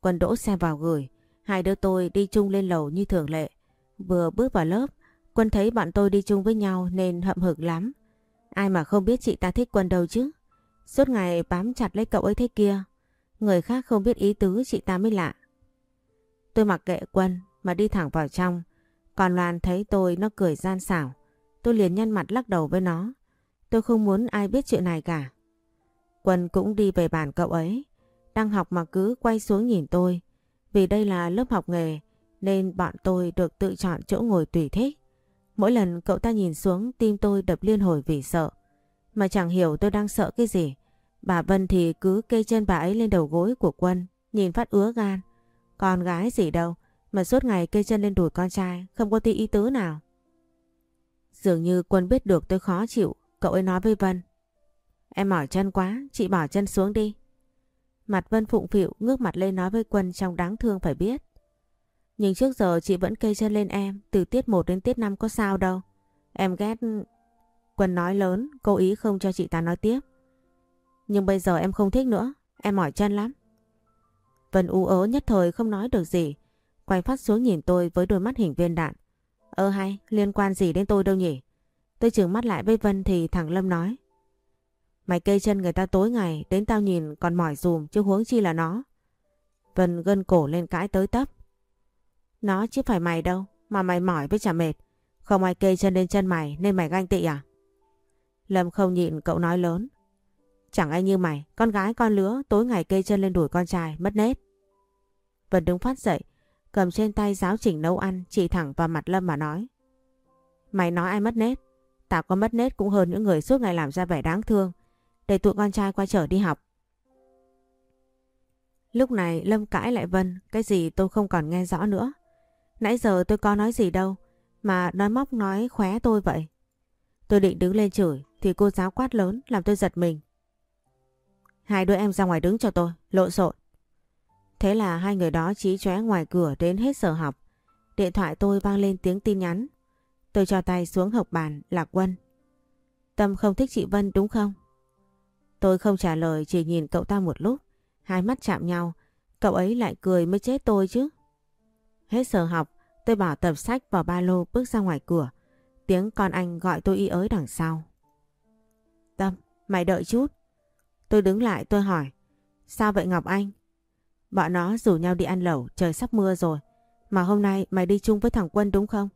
[SPEAKER 1] Quân đỗ xe vào gửi, hai đứa tôi đi chung lên lầu như thường lệ. Vừa bước vào lớp, Quân thấy bọn tôi đi chung với nhau nên hậm hực lắm. Ai mà không biết chị ta thích Quân đâu chứ. Suốt ngày bám chặt lấy cậu ấy thế kia. Người khác không biết ý tứ chị ta mới lạ. Tôi mặc kệ Quân mà đi thẳng vào trong. Còn Loan thấy tôi nó cười gian xảo. Tôi liền nhăn mặt lắc đầu với nó. Tôi không muốn ai biết chuyện này cả. Quân cũng đi về bàn cậu ấy. Đang học mà cứ quay xuống nhìn tôi. Vì đây là lớp học nghề nên bọn tôi được tự chọn chỗ ngồi tùy thích. Mỗi lần cậu ta nhìn xuống tim tôi đập liên hồi vì sợ. Mà chẳng hiểu tôi đang sợ cái gì. Bà Vân thì cứ kê chân bà ấy lên đầu gối của Quân, nhìn phát ứa gan. Con gái gì đâu, mà suốt ngày kê chân lên đùi con trai, không có tí ý tứ nào. Dường như Quân biết được tôi khó chịu, cậu ấy nói với Vân. Em mỏi chân quá, chị bỏ chân xuống đi. Mặt Vân phụng phịu ngước mặt lên nói với Quân trong đáng thương phải biết. Nhưng trước giờ chị vẫn kê chân lên em, từ tiết 1 đến tiết 5 có sao đâu. Em ghét... Quân nói lớn, cố ý không cho chị ta nói tiếp. Nhưng bây giờ em không thích nữa, em mỏi chân lắm. Vân u ớ nhất thời không nói được gì, quay phát xuống nhìn tôi với đôi mắt hình viên đạn. Ơ hay, liên quan gì đến tôi đâu nhỉ? Tôi trừng mắt lại với Vân thì thằng Lâm nói. Mày kê chân người ta tối ngày, đến tao nhìn còn mỏi dùm chứ huống chi là nó. Vân gân cổ lên cãi tới tấp. Nó chứ phải mày đâu, mà mày mỏi với chả mệt. Không ai kê chân lên chân mày nên mày ganh tị à? Lâm không nhịn cậu nói lớn. Chẳng ai như mày, con gái con lứa tối ngày kê chân lên đuổi con trai, mất nết. Vân đứng phát dậy, cầm trên tay giáo chỉnh nấu ăn chỉ thẳng vào mặt Lâm mà nói. Mày nói ai mất nết? Tao có mất nết cũng hơn những người suốt ngày làm ra vẻ đáng thương để tụi con trai qua chở đi học. Lúc này Lâm cãi lại Vân, cái gì tôi không còn nghe rõ nữa. Nãy giờ tôi có nói gì đâu, mà nói móc nói khóe tôi vậy. Tôi định đứng lên chửi, thì cô giáo quát lớn làm tôi giật mình. Hai đứa em ra ngoài đứng cho tôi, lộn xộn. Thế là hai người đó trí chóe ngoài cửa đến hết giờ học. Điện thoại tôi vang lên tiếng tin nhắn. Tôi cho tay xuống học bàn, Lạc Vân. Tâm không thích chị Vân đúng không? Tôi không trả lời chỉ nhìn cậu ta một lúc. Hai mắt chạm nhau, cậu ấy lại cười mới chết tôi chứ. Hết giờ học, tôi bỏ tập sách vào ba lô bước ra ngoài cửa. Tiếng con anh gọi tôi y ới đằng sau. Tâm, mày đợi chút. Tôi đứng lại tôi hỏi. Sao vậy Ngọc Anh? Bọn nó rủ nhau đi ăn lẩu, trời sắp mưa rồi. Mà hôm nay mày đi chung với thằng Quân đúng không?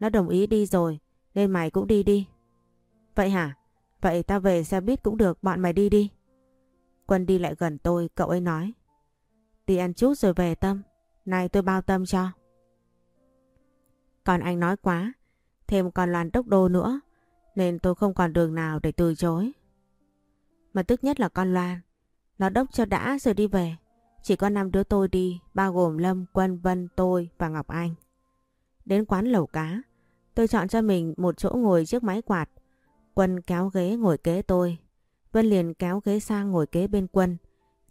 [SPEAKER 1] Nó đồng ý đi rồi, nên mày cũng đi đi. Vậy hả? Vậy tao về xe buýt cũng được, bọn mày đi đi. Quân đi lại gần tôi, cậu ấy nói. Đi ăn chút rồi về Tâm, này tôi bao tâm cho. Còn anh nói quá, thêm còn loàn đốc đô nữa, nên tôi không còn đường nào để từ chối. Mà tức nhất là con Loan, nó đốc cho đã rồi đi về. Chỉ có năm đứa tôi đi, bao gồm Lâm, Quân, Vân, tôi và Ngọc Anh. Đến quán lẩu cá, tôi chọn cho mình một chỗ ngồi trước máy quạt. Quân kéo ghế ngồi kế tôi. Vân liền kéo ghế sang ngồi kế bên Quân.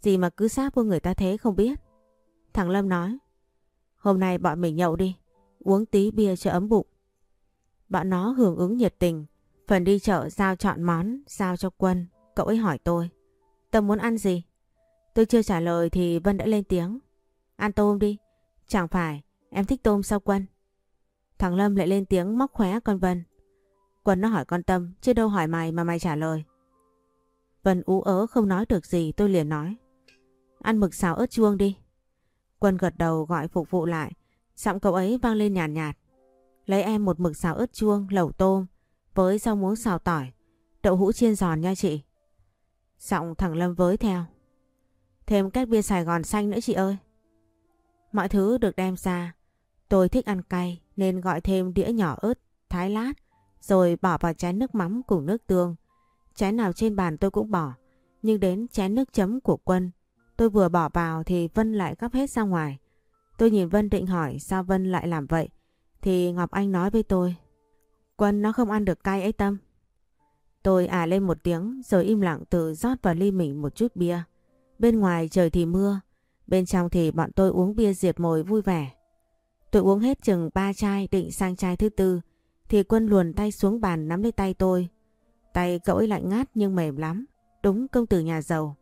[SPEAKER 1] Gì mà cứ sát vô người ta thế không biết. Thằng Lâm nói. Hôm nay bọn mình nhậu đi. Uống tí bia cho ấm bụng. Bọn nó hưởng ứng nhiệt tình. Phần đi chợ giao chọn món, giao cho Quân. Cậu ấy hỏi tôi. Tâm muốn ăn gì? Tôi chưa trả lời thì Vân đã lên tiếng. Ăn tôm đi. Chẳng phải, em thích tôm sao Quân? Thằng Lâm lại lên tiếng móc khóe con Vân. Quân nó hỏi con Tâm, chứ đâu hỏi mày mà mày trả lời. Vân ú ớ không nói được gì tôi liền nói. Ăn mực xào ớt chuông đi. Quân gật đầu gọi phục vụ lại. Giọng cậu ấy vang lên nhàn nhạt, nhạt. Lấy em một mực xào ớt chuông, lẩu tôm với rau muống xào tỏi, đậu hũ chiên giòn nha chị. Giọng thằng Lâm với theo. Thêm các bia Sài Gòn xanh nữa chị ơi. Mọi thứ được đem ra. Tôi thích ăn cay nên gọi thêm đĩa nhỏ ớt, thái lát, rồi bỏ vào chén nước mắm cùng nước tương. Chén nào trên bàn tôi cũng bỏ, nhưng đến chén nước chấm của Quân, tôi vừa bỏ vào thì Vân lại gắp hết ra ngoài. Tôi nhìn Vân định hỏi sao Vân lại làm vậy, thì Ngọc Anh nói với tôi. Quân nó không ăn được cay ấy Tâm. Tôi à lên một tiếng rồi im lặng tự rót vào ly mình một chút bia. Bên ngoài trời thì mưa, bên trong thì bọn tôi uống bia diệt mồi vui vẻ. Tôi uống hết chừng ba chai định sang chai thứ tư thì quân luồn tay xuống bàn nắm lấy tay tôi. Tay cậu ấy lạnh ngát nhưng mềm lắm, đúng công tử nhà giàu.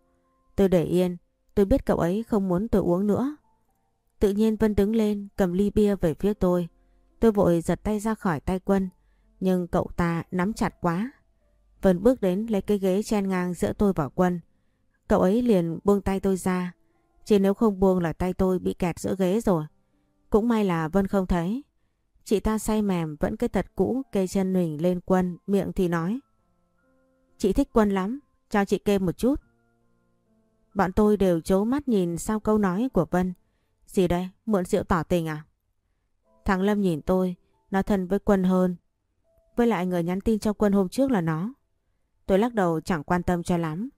[SPEAKER 1] Tôi để yên, tôi biết cậu ấy không muốn tôi uống nữa. Tự nhiên Vân đứng lên cầm ly bia về phía tôi. Tôi vội giật tay ra khỏi tay quân, nhưng cậu ta nắm chặt quá. Vân bước đến lấy cái ghế chen ngang giữa tôi và quân. Cậu ấy liền buông tay tôi ra. Chỉ nếu không buông là tay tôi bị kẹt giữa ghế rồi. Cũng may là Vân không thấy. Chị ta say mềm vẫn cái tật cũ kê chân mình lên quân, miệng thì nói. Chị thích quân lắm, cho chị kê một chút. Bọn tôi đều chố mắt nhìn sau câu nói của Vân. Gì đây, mượn rượu tỏ tình à? Thằng Lâm nhìn tôi, nó thân với quân hơn. Với lại người nhắn tin cho Quân hôm trước là nó. Tôi lắc đầu chẳng quan tâm cho lắm.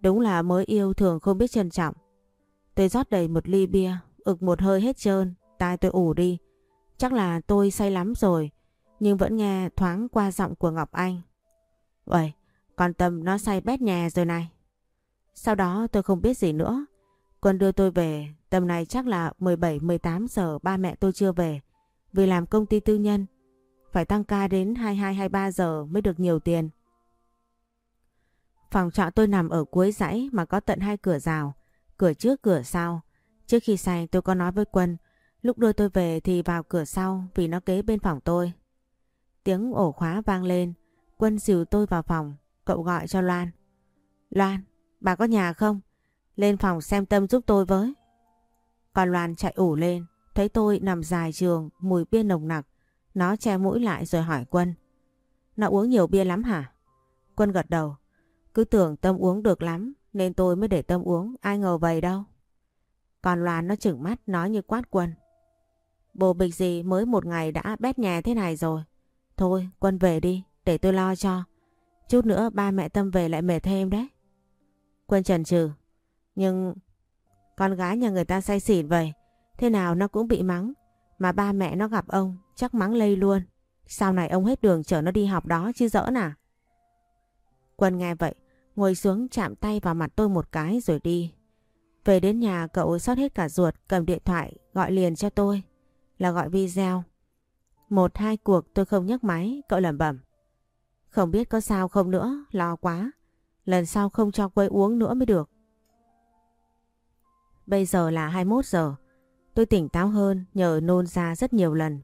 [SPEAKER 1] Đúng là mới yêu thường không biết trân trọng. Tôi rót đầy một ly bia, ực một hơi hết trơn, tai tôi ủ đi. Chắc là tôi say lắm rồi, nhưng vẫn nghe thoáng qua giọng của Ngọc Anh. Uầy, con Tâm nó say bét nhà rồi này. Sau đó tôi không biết gì nữa. Quân đưa tôi về, tầm này chắc là 17-18 giờ ba mẹ tôi chưa về. Vì làm công ty tư nhân, phải tăng ca đến 22-23 giờ mới được nhiều tiền. Phòng trọ tôi nằm ở cuối dãy mà có tận hai cửa rào, cửa trước cửa sau. Trước khi say tôi có nói với Quân, lúc đưa tôi về thì vào cửa sau vì nó kế bên phòng tôi. Tiếng ổ khóa vang lên, Quân dìu tôi vào phòng, cậu gọi cho Loan. Loan, bà có nhà không? Lên phòng xem tâm giúp tôi với. Còn Loan chạy ủ lên, thấy tôi nằm dài trường, mùi bia nồng nặc. Nó che mũi lại rồi hỏi Quân. Nó uống nhiều bia lắm hả? Quân gật đầu. Cứ tưởng Tâm uống được lắm nên tôi mới để Tâm uống, ai ngờ vậy đâu. Còn Loan nó chừng mắt nói như quát Quân. Bồ bịch gì mới một ngày đã bét nhà thế này rồi. Thôi Quân về đi, để tôi lo cho. Chút nữa ba mẹ Tâm về lại mệt thêm đấy. Quân trần trừ. Nhưng con gái nhà người ta say xỉn vậy. Thế nào nó cũng bị mắng. Mà ba mẹ nó gặp ông chắc mắng lây luôn. Sau này ông hết đường chở nó đi học đó chứ dỡ à? Quân nghe vậy, ngồi xuống chạm tay vào mặt tôi một cái rồi đi. Về đến nhà cậu xót hết cả ruột cầm điện thoại gọi liền cho tôi. Là gọi video. Một hai cuộc tôi không nhấc máy, cậu lẩm bẩm. Không biết có sao không nữa, lo quá. Lần sau không cho quấy uống nữa mới được. Bây giờ là 21 giờ. Tôi tỉnh táo hơn nhờ nôn ra rất nhiều lần.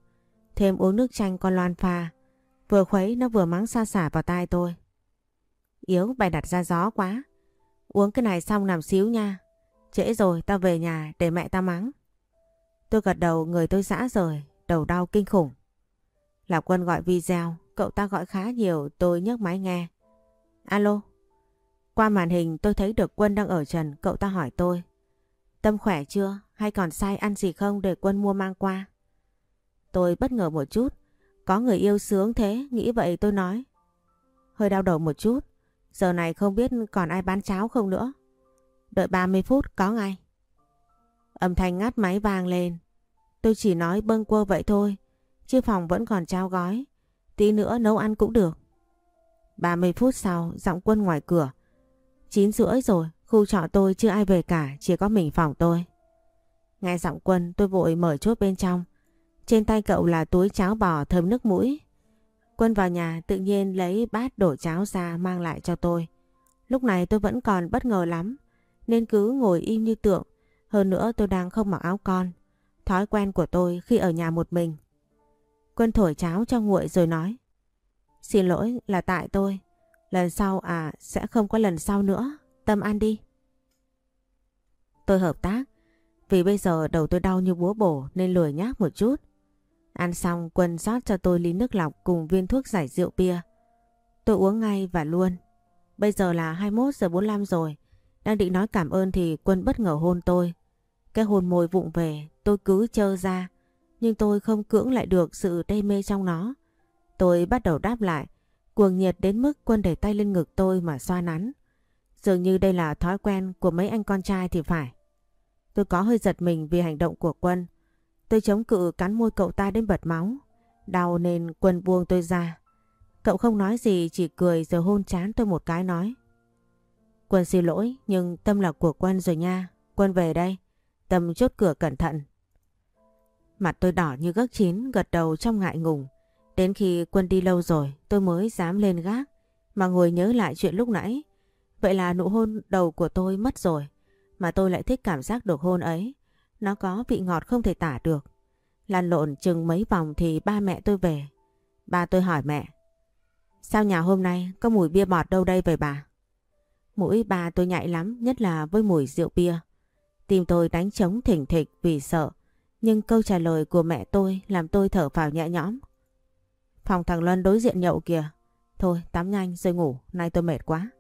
[SPEAKER 1] Thêm uống nước chanh con loan pha. Vừa khuấy nó vừa mắng xa xả vào tai tôi. Yếu bày đặt ra gió quá. Uống cái này xong nằm xíu nha. Trễ rồi tao về nhà để mẹ tao mắng. Tôi gật đầu người tôi dã rồi, đầu đau kinh khủng. Là quân gọi video, cậu ta gọi khá nhiều tôi nhấc máy nghe. Alo. Qua màn hình tôi thấy được quân đang ở trần, cậu ta hỏi tôi. Tâm khỏe chưa? Hay còn sai ăn gì không để quân mua mang qua? Tôi bất ngờ một chút. Có người yêu sướng thế, nghĩ vậy tôi nói. Hơi đau đầu một chút. Giờ này không biết còn ai bán cháo không nữa. Đợi 30 phút có ngay. Âm thanh ngắt máy vang lên. Tôi chỉ nói bâng quơ vậy thôi. Chứ phòng vẫn còn trao gói. Tí nữa nấu ăn cũng được. 30 phút sau giọng quân ngoài cửa. 9 rưỡi rồi, khu trọ tôi chưa ai về cả, chỉ có mình phòng tôi. Nghe giọng quân tôi vội mở chốt bên trong. Trên tay cậu là túi cháo bò thơm nước mũi. Quân vào nhà tự nhiên lấy bát đổ cháo ra mang lại cho tôi. Lúc này tôi vẫn còn bất ngờ lắm, nên cứ ngồi im như tượng. Hơn nữa tôi đang không mặc áo con. Thói quen của tôi khi ở nhà một mình. Quân thổi cháo cho nguội rồi nói. Xin lỗi là tại tôi. Lần sau à sẽ không có lần sau nữa. Tâm ăn đi. Tôi hợp tác. Vì bây giờ đầu tôi đau như búa bổ nên lười nhác một chút. Ăn xong, Quân rót cho tôi ly nước lọc cùng viên thuốc giải rượu bia. Tôi uống ngay và luôn. Bây giờ là 21 giờ 45 rồi. Đang định nói cảm ơn thì Quân bất ngờ hôn tôi. Cái hồn môi vụng về, tôi cứ chơ ra. Nhưng tôi không cưỡng lại được sự đê mê trong nó. Tôi bắt đầu đáp lại. Cuồng nhiệt đến mức Quân để tay lên ngực tôi mà xoa nắn. Dường như đây là thói quen của mấy anh con trai thì phải. Tôi có hơi giật mình vì hành động của Quân. Tôi chống cự cắn môi cậu ta đến bật máu. Đau nên Quân buông tôi ra. Cậu không nói gì, chỉ cười rồi hôn chán tôi một cái nói. Quân xin lỗi, nhưng Tâm là của Quân rồi nha. Quân về đây. Tâm chốt cửa cẩn thận. Mặt tôi đỏ như gấc chín gật đầu trong ngại ngùng. Đến khi Quân đi lâu rồi tôi mới dám lên gác mà ngồi nhớ lại chuyện lúc nãy. Vậy là nụ hôn đầu của tôi mất rồi. Mà tôi lại thích cảm giác được hôn ấy. Nó có vị ngọt không thể tả được. Lăn lộn chừng mấy vòng thì ba mẹ tôi về. Ba tôi hỏi mẹ. Sao nhà hôm nay có mùi bia bọt đâu đây vậy bà? Mũi ba tôi nhạy lắm, nhất là với mùi rượu bia. Tim tôi đánh trống thỉnh thịch vì sợ. Nhưng câu trả lời của mẹ tôi làm tôi thở phào nhẹ nhõm. Phòng thằng Luân đối diện nhậu kìa. Thôi tắm nhanh rồi ngủ, nay tôi mệt quá.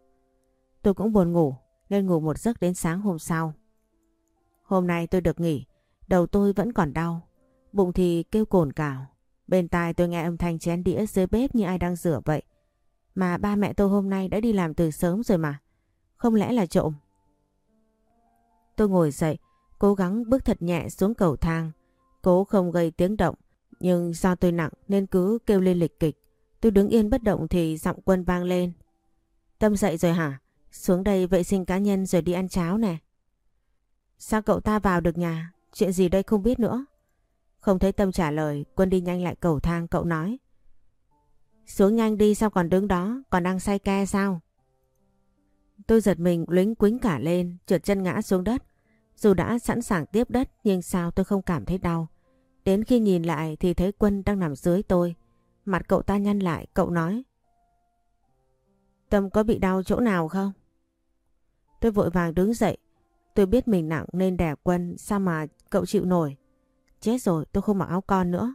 [SPEAKER 1] Tôi cũng buồn ngủ nên ngủ một giấc đến sáng hôm sau. Hôm nay tôi được nghỉ, đầu tôi vẫn còn đau, bụng thì kêu cồn cào. Bên tai tôi nghe âm thanh chén đĩa dưới bếp như ai đang rửa vậy. Mà ba mẹ tôi hôm nay đã đi làm từ sớm rồi mà. Không lẽ là trộm? Tôi ngồi dậy, cố gắng bước thật nhẹ xuống cầu thang. Cố không gây tiếng động. Nhưng do tôi nặng nên cứ kêu lên lịch kịch. Tôi đứng yên bất động thì giọng quân vang lên. Tâm dậy rồi hả? Xuống đây vệ sinh cá nhân rồi đi ăn cháo nè. Sao cậu ta vào được nhà? Chuyện gì đây không biết nữa. Không thấy Tâm trả lời, Quân đi nhanh lại cầu thang cậu nói. Xuống nhanh đi sao còn đứng đó, còn đang say ke sao? Tôi giật mình lính quính cả lên, trượt chân ngã xuống đất. Dù đã sẵn sàng tiếp đất nhưng sao tôi không cảm thấy đau. Đến khi nhìn lại thì thấy Quân đang nằm dưới tôi. Mặt cậu ta nhăn lại, cậu nói. Tâm có bị đau chỗ nào không? Tôi vội vàng đứng dậy. Tôi biết mình nặng nên đè Quân, sao mà cậu chịu nổi? Chết rồi, tôi không mặc áo con nữa.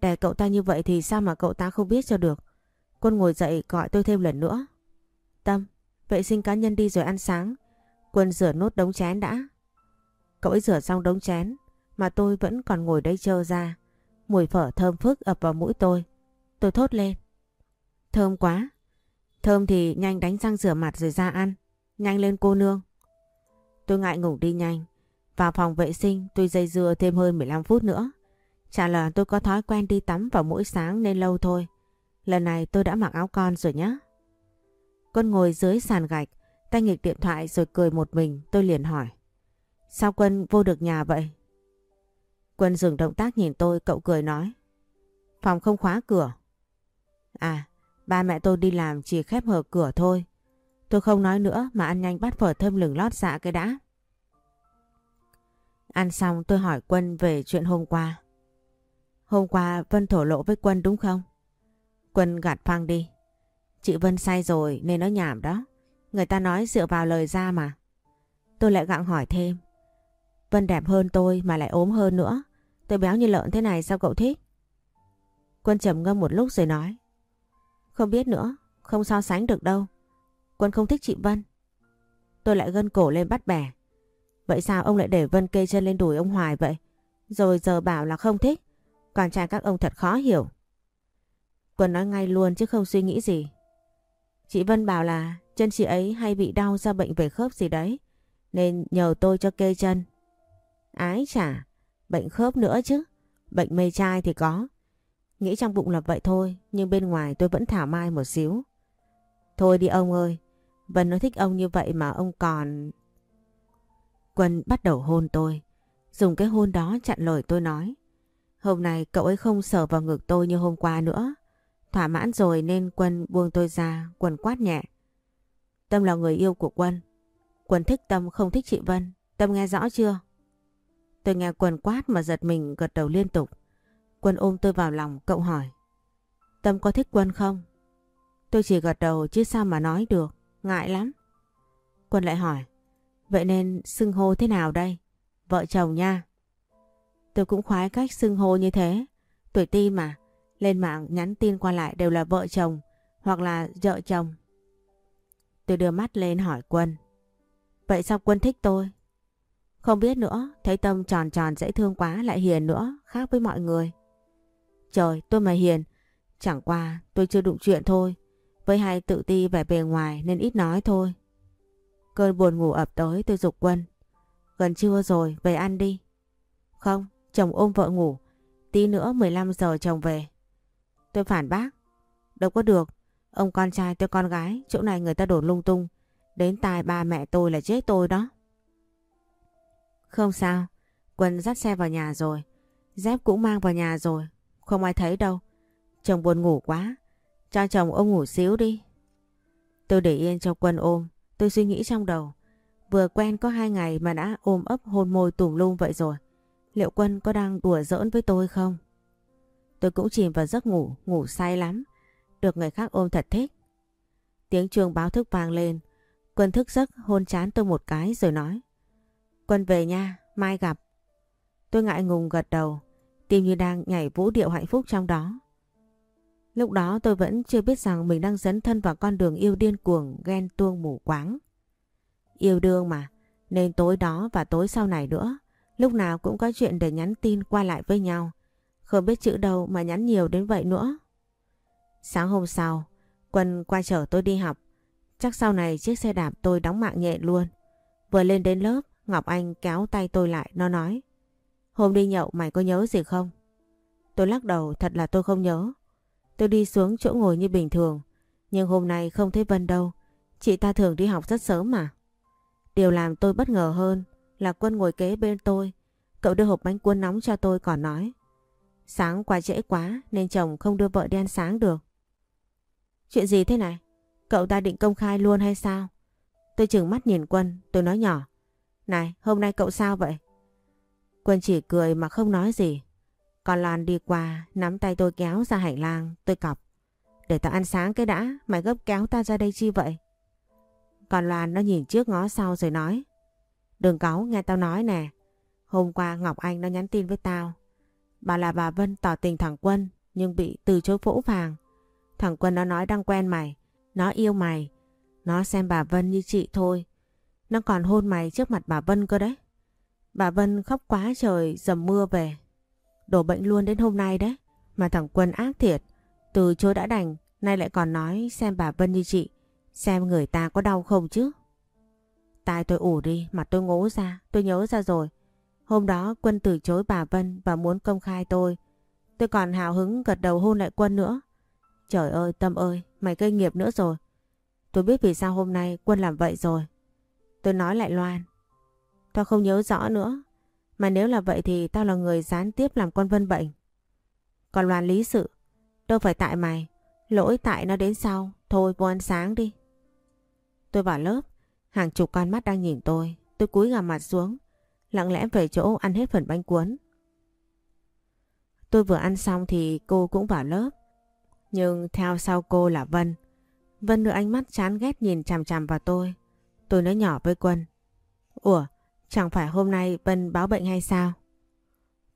[SPEAKER 1] Đè cậu ta như vậy thì sao mà cậu ta không biết cho được? Quân ngồi dậy gọi tôi thêm lần nữa. Tâm, vệ sinh cá nhân đi rồi ăn sáng. Quân rửa nốt đống chén đã. Cậu ấy rửa xong đống chén, mà tôi vẫn còn ngồi đây chờ ra. Mùi phở thơm phức ập vào mũi tôi. Tôi thốt lên. Thơm quá. Thơm thì nhanh đánh răng rửa mặt rồi ra ăn. Nhanh lên cô nương. Tôi ngại ngủ đi nhanh. Vào phòng vệ sinh, tôi dây dưa thêm hơn 15 phút nữa. Chả là tôi có thói quen đi tắm vào mỗi sáng nên lâu thôi. Lần này tôi đã mặc áo con rồi nhé. Quân ngồi dưới sàn gạch, tay nghịch điện thoại rồi cười một mình, tôi liền hỏi. Sao Quân vô được nhà vậy? Quân dừng động tác nhìn tôi, cậu cười nói. Phòng không khóa cửa. À, ba mẹ tôi đi làm chỉ khép hờ cửa thôi. Tôi không nói nữa mà ăn nhanh bắt phở thơm lừng lót dạ cái đã. Ăn xong tôi hỏi Quân về chuyện hôm qua. Hôm qua Vân thổ lộ với Quân đúng không? Quân gạt phăng đi. Chị Vân say rồi nên nó nhảm đó. Người ta nói dựa vào lời ra mà. Tôi lại gặng hỏi thêm. Vân đẹp hơn tôi mà lại ốm hơn nữa. Tôi béo như lợn thế này sao cậu thích? Quân trầm ngâm một lúc rồi nói. Không biết nữa, không so sánh được đâu. Quân không thích chị Vân. Tôi lại gân cổ lên bắt bẻ. Vậy sao ông lại để Vân kê chân lên đùi ông Hoài vậy? Rồi giờ bảo là không thích. Con trai các ông thật khó hiểu. Quân nói ngay luôn chứ không suy nghĩ gì. Chị Vân bảo là chân chị ấy hay bị đau do bệnh về khớp gì đấy. Nên nhờ tôi cho kê chân. Ái chả, bệnh khớp nữa chứ. Bệnh mê trai thì có. Nghĩ trong bụng là vậy thôi, nhưng bên ngoài tôi vẫn thảo mai một xíu. Thôi đi ông ơi, Vân nó thích ông như vậy mà ông còn... Quân bắt đầu hôn tôi, dùng cái hôn đó chặn lời tôi nói. Hôm nay cậu ấy không sờ vào ngực tôi như hôm qua nữa. Thỏa mãn rồi nên Quân buông tôi ra, Quân quát nhẹ. Tâm là người yêu của Quân. Quân thích Tâm không thích chị Vân. Tâm nghe rõ chưa? Tôi nghe Quân quát mà giật mình gật đầu liên tục. Quân ôm tôi vào lòng, cậu hỏi. Tâm có thích Quân không? Tôi chỉ gật đầu chứ sao mà nói được, ngại lắm. Quân lại hỏi. Vậy nên xưng hô thế nào đây? Vợ chồng nha. Tôi cũng khoái cách xưng hô như thế. Tuổi ti mà. Lên mạng nhắn tin qua lại đều là vợ chồng hoặc là vợ chồng. Tôi đưa mắt lên hỏi Quân. Vậy sao Quân thích tôi? Không biết nữa, thấy Tâm tròn tròn dễ thương quá lại hiền nữa, khác với mọi người. Trời, tôi mà hiền, chẳng qua tôi chưa đụng chuyện thôi. Với hai tự ti vẻ bề ngoài nên ít nói thôi. Cơn buồn ngủ ập tới tôi dục Quân. Gần trưa rồi, về ăn đi. Không, chồng ôm vợ ngủ. Tí nữa 15 giờ chồng về. Tôi phản bác. Đâu có được. Ông con trai tôi con gái, chỗ này người ta đổ lung tung. Đến tài ba mẹ tôi là chết tôi đó. Không sao. Quân dắt xe vào nhà rồi. Dép cũng mang vào nhà rồi. Không ai thấy đâu. Chồng buồn ngủ quá. Cho chồng ôm ngủ xíu đi. Tôi để yên cho Quân ôm. Tôi suy nghĩ trong đầu. Vừa quen có hai ngày mà đã ôm ấp hôn môi tùm lum vậy rồi. Liệu Quân có đang đùa giỡn với tôi không? Tôi cũng chìm vào giấc ngủ, ngủ say lắm. Được người khác ôm thật thích. Tiếng chuông báo thức vang lên. Quân thức giấc hôn chán tôi một cái rồi nói. Quân về nha, mai gặp. Tôi ngại ngùng gật đầu, tim như đang nhảy vũ điệu hạnh phúc trong đó. Lúc đó tôi vẫn chưa biết rằng mình đang dấn thân vào con đường yêu điên cuồng, ghen tuông mù quáng. Yêu đương mà, nên tối đó và tối sau này nữa, lúc nào cũng có chuyện để nhắn tin qua lại với nhau. Không biết chữ đâu mà nhắn nhiều đến vậy nữa. Sáng hôm sau, Quân qua chở tôi đi học. Chắc sau này chiếc xe đạp tôi đóng mạng nhẹ luôn. Vừa lên đến lớp, Ngọc Anh kéo tay tôi lại, nó nói. Hôm đi nhậu mày có nhớ gì không? Tôi lắc đầu, thật là tôi không nhớ. Tôi đi xuống chỗ ngồi như bình thường. Nhưng hôm nay không thấy Vân đâu. Chị ta thường đi học rất sớm mà. Điều làm tôi bất ngờ hơn là Quân ngồi kế bên tôi. Cậu đưa hộp bánh cuốn nóng cho tôi còn nói. Sáng qua trễ quá nên chồng không đưa vợ đi ăn sáng được. Chuyện gì thế này? Cậu ta định công khai luôn hay sao? Tôi chừng mắt nhìn Quân, tôi nói nhỏ. Này, hôm nay cậu sao vậy? Quân chỉ cười mà không nói gì. Còn Loan đi qua, nắm tay tôi kéo ra hành lang, tôi cọc. Để tao ăn sáng cái đã, mày gấp kéo ta ra đây chi vậy? Còn Loan nó nhìn trước ngó sau rồi nói. Đừng cáu nghe tao nói nè. Hôm qua Ngọc Anh nó nhắn tin với tao. Bà là bà Vân tỏ tình thằng Quân nhưng bị từ chối phỗ phàng. Thằng Quân nó nói đang quen mày, nó yêu mày. Nó xem bà Vân như chị thôi. Nó còn hôn mày trước mặt bà Vân cơ đấy. Bà Vân khóc quá trời dầm mưa về. Đổ bệnh luôn đến hôm nay đấy. Mà thằng Quân ác thiệt. Từ chối đã đành, nay lại còn nói xem bà Vân như chị. Xem người ta có đau không chứ. Tai tôi ủ đi, mặt tôi ngố ra, tôi nhớ ra rồi. Hôm đó Quân từ chối bà Vân và muốn công khai tôi. Tôi còn hào hứng gật đầu hôn lại Quân nữa. Trời ơi Tâm ơi, mày gây nghiệp nữa rồi. Tôi biết vì sao hôm nay Quân làm vậy rồi. Tôi nói lại Loan. Tao không nhớ rõ nữa. Mà nếu là vậy thì tao là người gián tiếp làm con Vân bệnh. Còn Loan lý sự. Đâu phải tại mày. Lỗi tại nó đến sau. Thôi vô ăn sáng đi. Tôi vào lớp. Hàng chục con mắt đang nhìn tôi. Tôi cúi gằm mặt xuống. Lặng lẽ về chỗ ăn hết phần bánh cuốn. Tôi vừa ăn xong thì cô cũng vào lớp. Nhưng theo sau cô là Vân. Vân đưa ánh mắt chán ghét nhìn chằm chằm vào tôi. Tôi nói nhỏ với Quân. Ủa, chẳng phải hôm nay Vân báo bệnh hay sao?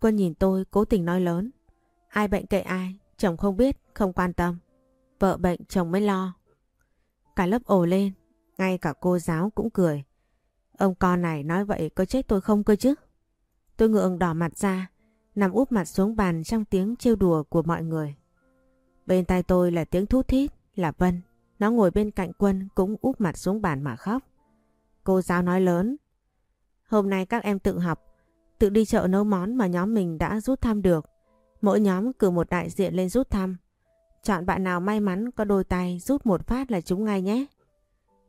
[SPEAKER 1] Quân nhìn tôi cố tình nói lớn. Ai bệnh kệ ai, chồng không biết, không quan tâm. Vợ bệnh chồng mới lo. Cả lớp ồ lên, ngay cả cô giáo cũng cười. Ông con này nói vậy có chết tôi không cơ chứ? Tôi ngượng đỏ mặt ra, nằm úp mặt xuống bàn trong tiếng trêu đùa của mọi người. Bên tai tôi là tiếng thút thít, là Vân. Nó ngồi bên cạnh Quân cũng úp mặt xuống bàn mà khóc. Cô giáo nói lớn. Hôm nay các em tự học, tự đi chợ nấu món mà nhóm mình đã rút thăm được. Mỗi nhóm cử một đại diện lên rút thăm. Chọn bạn nào may mắn có đôi tay rút một phát là chúng ngay nhé.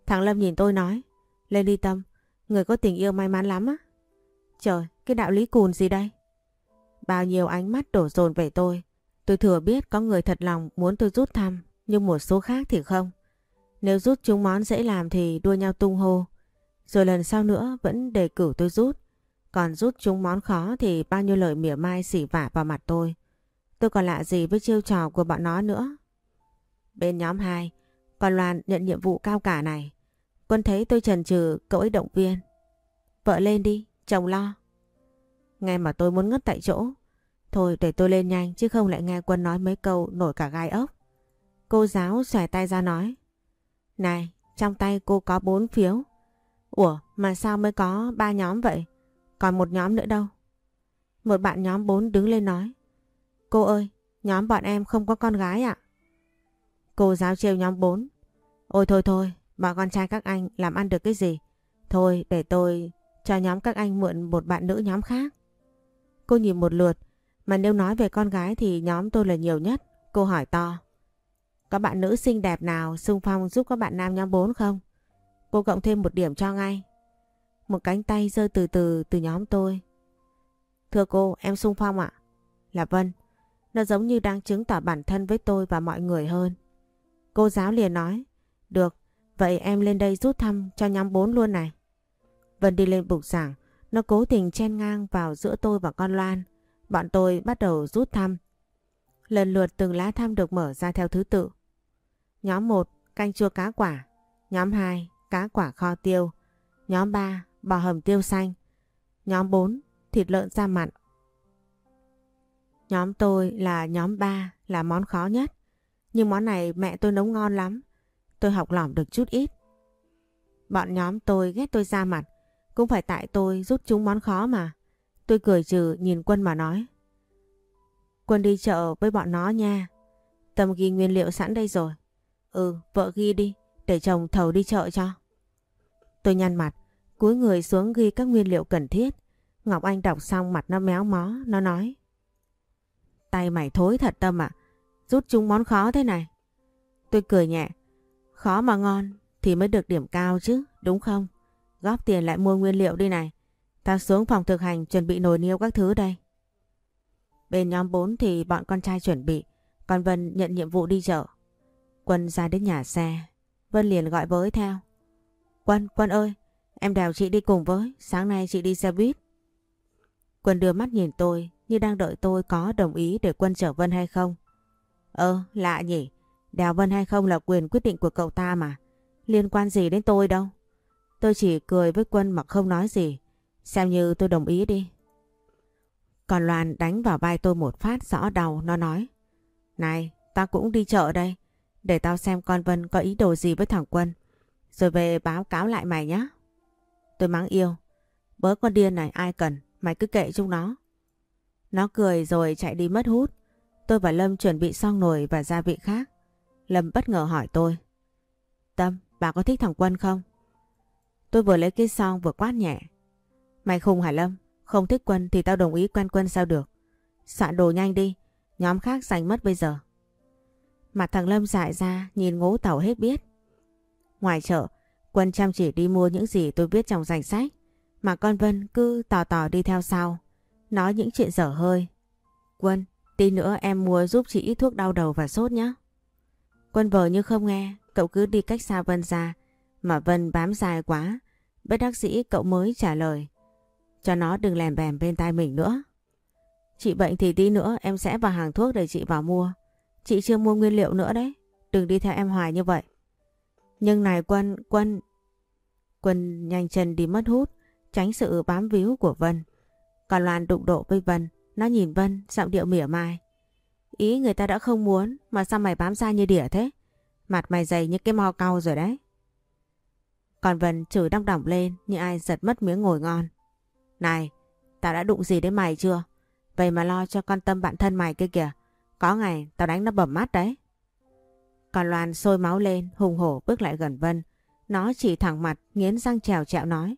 [SPEAKER 1] Thằng Lâm nhìn tôi nói. Lên đi Tâm, người có tình yêu may mắn lắm á. Trời, cái đạo lý cùn gì đây? Bao nhiêu ánh mắt đổ dồn về tôi. Tôi thừa biết có người thật lòng muốn tôi rút thăm, nhưng một số khác thì không. Nếu rút chúng món dễ làm thì đua nhau tung hô. Rồi lần sau nữa vẫn đề cử tôi rút. Còn rút chúng món khó thì bao nhiêu lời mỉa mai xỉ vả vào mặt tôi. Tôi còn lạ gì với chiêu trò của bọn nó nữa. Bên nhóm 2, còn Loan nhận nhiệm vụ cao cả này. Quân thấy tôi trần trừ cậu ấy động viên. Vợ lên đi, chồng lo. Nghe mà tôi muốn ngất tại chỗ. Thôi để tôi lên nhanh chứ không lại nghe Quân nói mấy câu nổi cả gai ốc. Cô giáo xòe tay ra nói. Này, trong tay cô có bốn phiếu. Ủa, mà sao mới có ba nhóm vậy? Còn một nhóm nữa đâu? Một bạn nhóm bốn đứng lên nói. Cô ơi, nhóm bọn em không có con gái ạ. Cô giáo trêu nhóm bốn. Ôi thôi thôi, bọn con trai các anh làm ăn được cái gì? Thôi để tôi cho nhóm các anh mượn một bạn nữ nhóm khác. Cô nhìn một lượt, mà nếu nói về con gái thì nhóm tôi là nhiều nhất. Cô hỏi to. Có bạn nữ xinh đẹp nào xung phong giúp các bạn nam nhóm 4 không? Cô cộng thêm một điểm cho ngay. Một cánh tay rơi từ từ từ nhóm tôi. Thưa cô, em xung phong ạ. Là Vân. Nó giống như đang chứng tỏ bản thân với tôi và mọi người hơn. Cô giáo liền nói. Được, vậy em lên đây rút thăm cho nhóm 4 luôn này. Vân đi lên bục giảng. Nó cố tình chen ngang vào giữa tôi và con Loan. Bọn tôi bắt đầu rút thăm. Lần lượt từng lá thăm được mở ra theo thứ tự. Nhóm 1 canh chua cá quả. Nhóm 2 cá quả kho tiêu. Nhóm 3 bò hầm tiêu xanh. Nhóm 4 thịt lợn da mặn. Nhóm tôi là nhóm 3 là món khó nhất. Nhưng món này mẹ tôi nấu ngon lắm. Tôi học lỏm được chút ít. Bọn nhóm tôi ghét tôi ra mặt. Cũng phải tại tôi rút chúng món khó mà. Tôi cười trừ nhìn quân mà nói. Quân đi chợ với bọn nó nha. Tâm ghi nguyên liệu sẵn đây rồi. Ừ, vợ ghi đi, để chồng thầu đi chợ cho. Tôi nhăn mặt, cúi người xuống ghi các nguyên liệu cần thiết. Ngọc Anh đọc xong mặt nó méo mó, nó nói. Tay mày thối thật Tâm ạ, rút chúng món khó thế này. Tôi cười nhẹ, khó mà ngon thì mới được điểm cao chứ, đúng không? Góp tiền lại mua nguyên liệu đi này. Ta xuống phòng thực hành chuẩn bị nồi niêu các thứ đây. Bên nhóm 4 thì bọn con trai chuẩn bị, còn Vân nhận nhiệm vụ đi chợ. Quân ra đến nhà xe, Vân liền gọi với theo. Quân, Quân ơi, em đèo chị đi cùng với, sáng nay chị đi xe buýt. Quân đưa mắt nhìn tôi như đang đợi tôi có đồng ý để Quân chở Vân hay không. Ơ, lạ nhỉ, đèo Vân hay không là quyền quyết định của cậu ta mà, liên quan gì đến tôi đâu. Tôi chỉ cười với Quân mà không nói gì, xem như tôi đồng ý đi. Còn Loan đánh vào vai tôi một phát rõ đầu, nó nói. Này, tao cũng đi chợ đây, để tao xem con Vân có ý đồ gì với thằng Quân. Rồi về báo cáo lại mày nhé. Tôi mắng yêu. Bớ con điên này ai cần, mày cứ kệ chúng nó. Nó cười rồi chạy đi mất hút. Tôi và Lâm chuẩn bị xong nồi và gia vị khác. Lâm bất ngờ hỏi tôi. Tâm, bà có thích thằng Quân không? Tôi vừa lấy cái xong vừa quát nhẹ. Mày khùng hả Lâm? Không thích Quân thì tao đồng ý quen Quân sao được? Soạn đồ nhanh đi, nhóm khác giành mất bây giờ. Mặt thằng Lâm dại ra nhìn ngố tàu hết biết. Ngoài chợ, Quân chăm chỉ đi mua những gì tôi viết trong danh sách. Mà con Vân cứ tò tò đi theo sau. Nói những chuyện dở hơi. Quân, tí nữa em mua giúp chị ít thuốc đau đầu và sốt nhé. Quân vờ như không nghe, cậu cứ đi cách xa Vân ra. Mà Vân bám dài quá. Bất đắc dĩ cậu mới trả lời. Cho nó đừng lèm bèm bên tai mình nữa. Chị bệnh thì tí nữa em sẽ vào hàng thuốc để chị vào mua. Chị chưa mua nguyên liệu nữa đấy. Đừng đi theo em hoài như vậy. Nhưng này Quân, Quân... Quân nhanh chân đi mất hút, tránh sự bám víu của Vân. Còn Loan đụng độ với Vân, nó nhìn Vân, giọng điệu mỉa mai. Ý người ta đã không muốn, mà sao mày bám ra như đỉa thế? Mặt mày dày như cái mò cau rồi đấy. Còn Vân chửi đong đỏng lên như ai giật mất miếng ngồi ngon. Này, tao đã đụng gì đến mày chưa? Vậy mà lo cho con tâm bạn thân mày kia kìa. Có ngày tao đánh nó bầm mắt đấy. Còn Loan sôi máu lên, hùng hổ bước lại gần Vân. Nó chỉ thẳng mặt, nghiến răng trèo trẹo nói.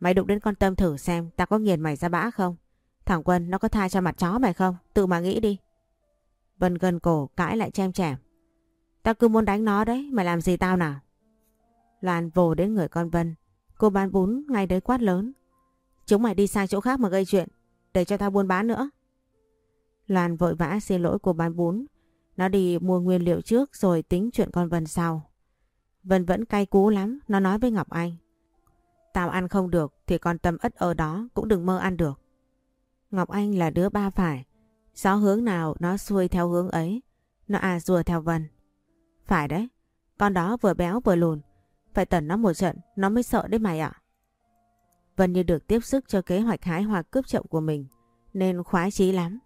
[SPEAKER 1] Mày đụng đến con tâm thử xem tao có nghiền mày ra bã không? Thằng Quân nó có tha cho mặt chó mày không? Tự mà nghĩ đi. Vân gần cổ cãi lại chem chẻm. Tao cứ muốn đánh nó đấy, mày làm gì tao nào? Loan vồ đến người con Vân. Cô bán bún ngay đấy quát lớn. Chúng mày đi sang chỗ khác mà gây chuyện, để cho tao buôn bán nữa. Loan vội vã xin lỗi cô bán bún. Nó đi mua nguyên liệu trước rồi tính chuyện con Vân sau. Vân vẫn cay cú lắm, nó nói với Ngọc Anh. Tao ăn không được thì con tâm ất ở đó cũng đừng mơ ăn được. Ngọc Anh là đứa ba phải. Gió hướng nào nó xuôi theo hướng ấy. Nó à rùa theo Vân. Phải đấy, con đó vừa béo vừa lùn. Phải tẩn nó một trận, nó mới sợ đấy mày ạ. Vân như được tiếp sức cho kế hoạch hái hoa cướp chậu của mình, nên khoái chí lắm.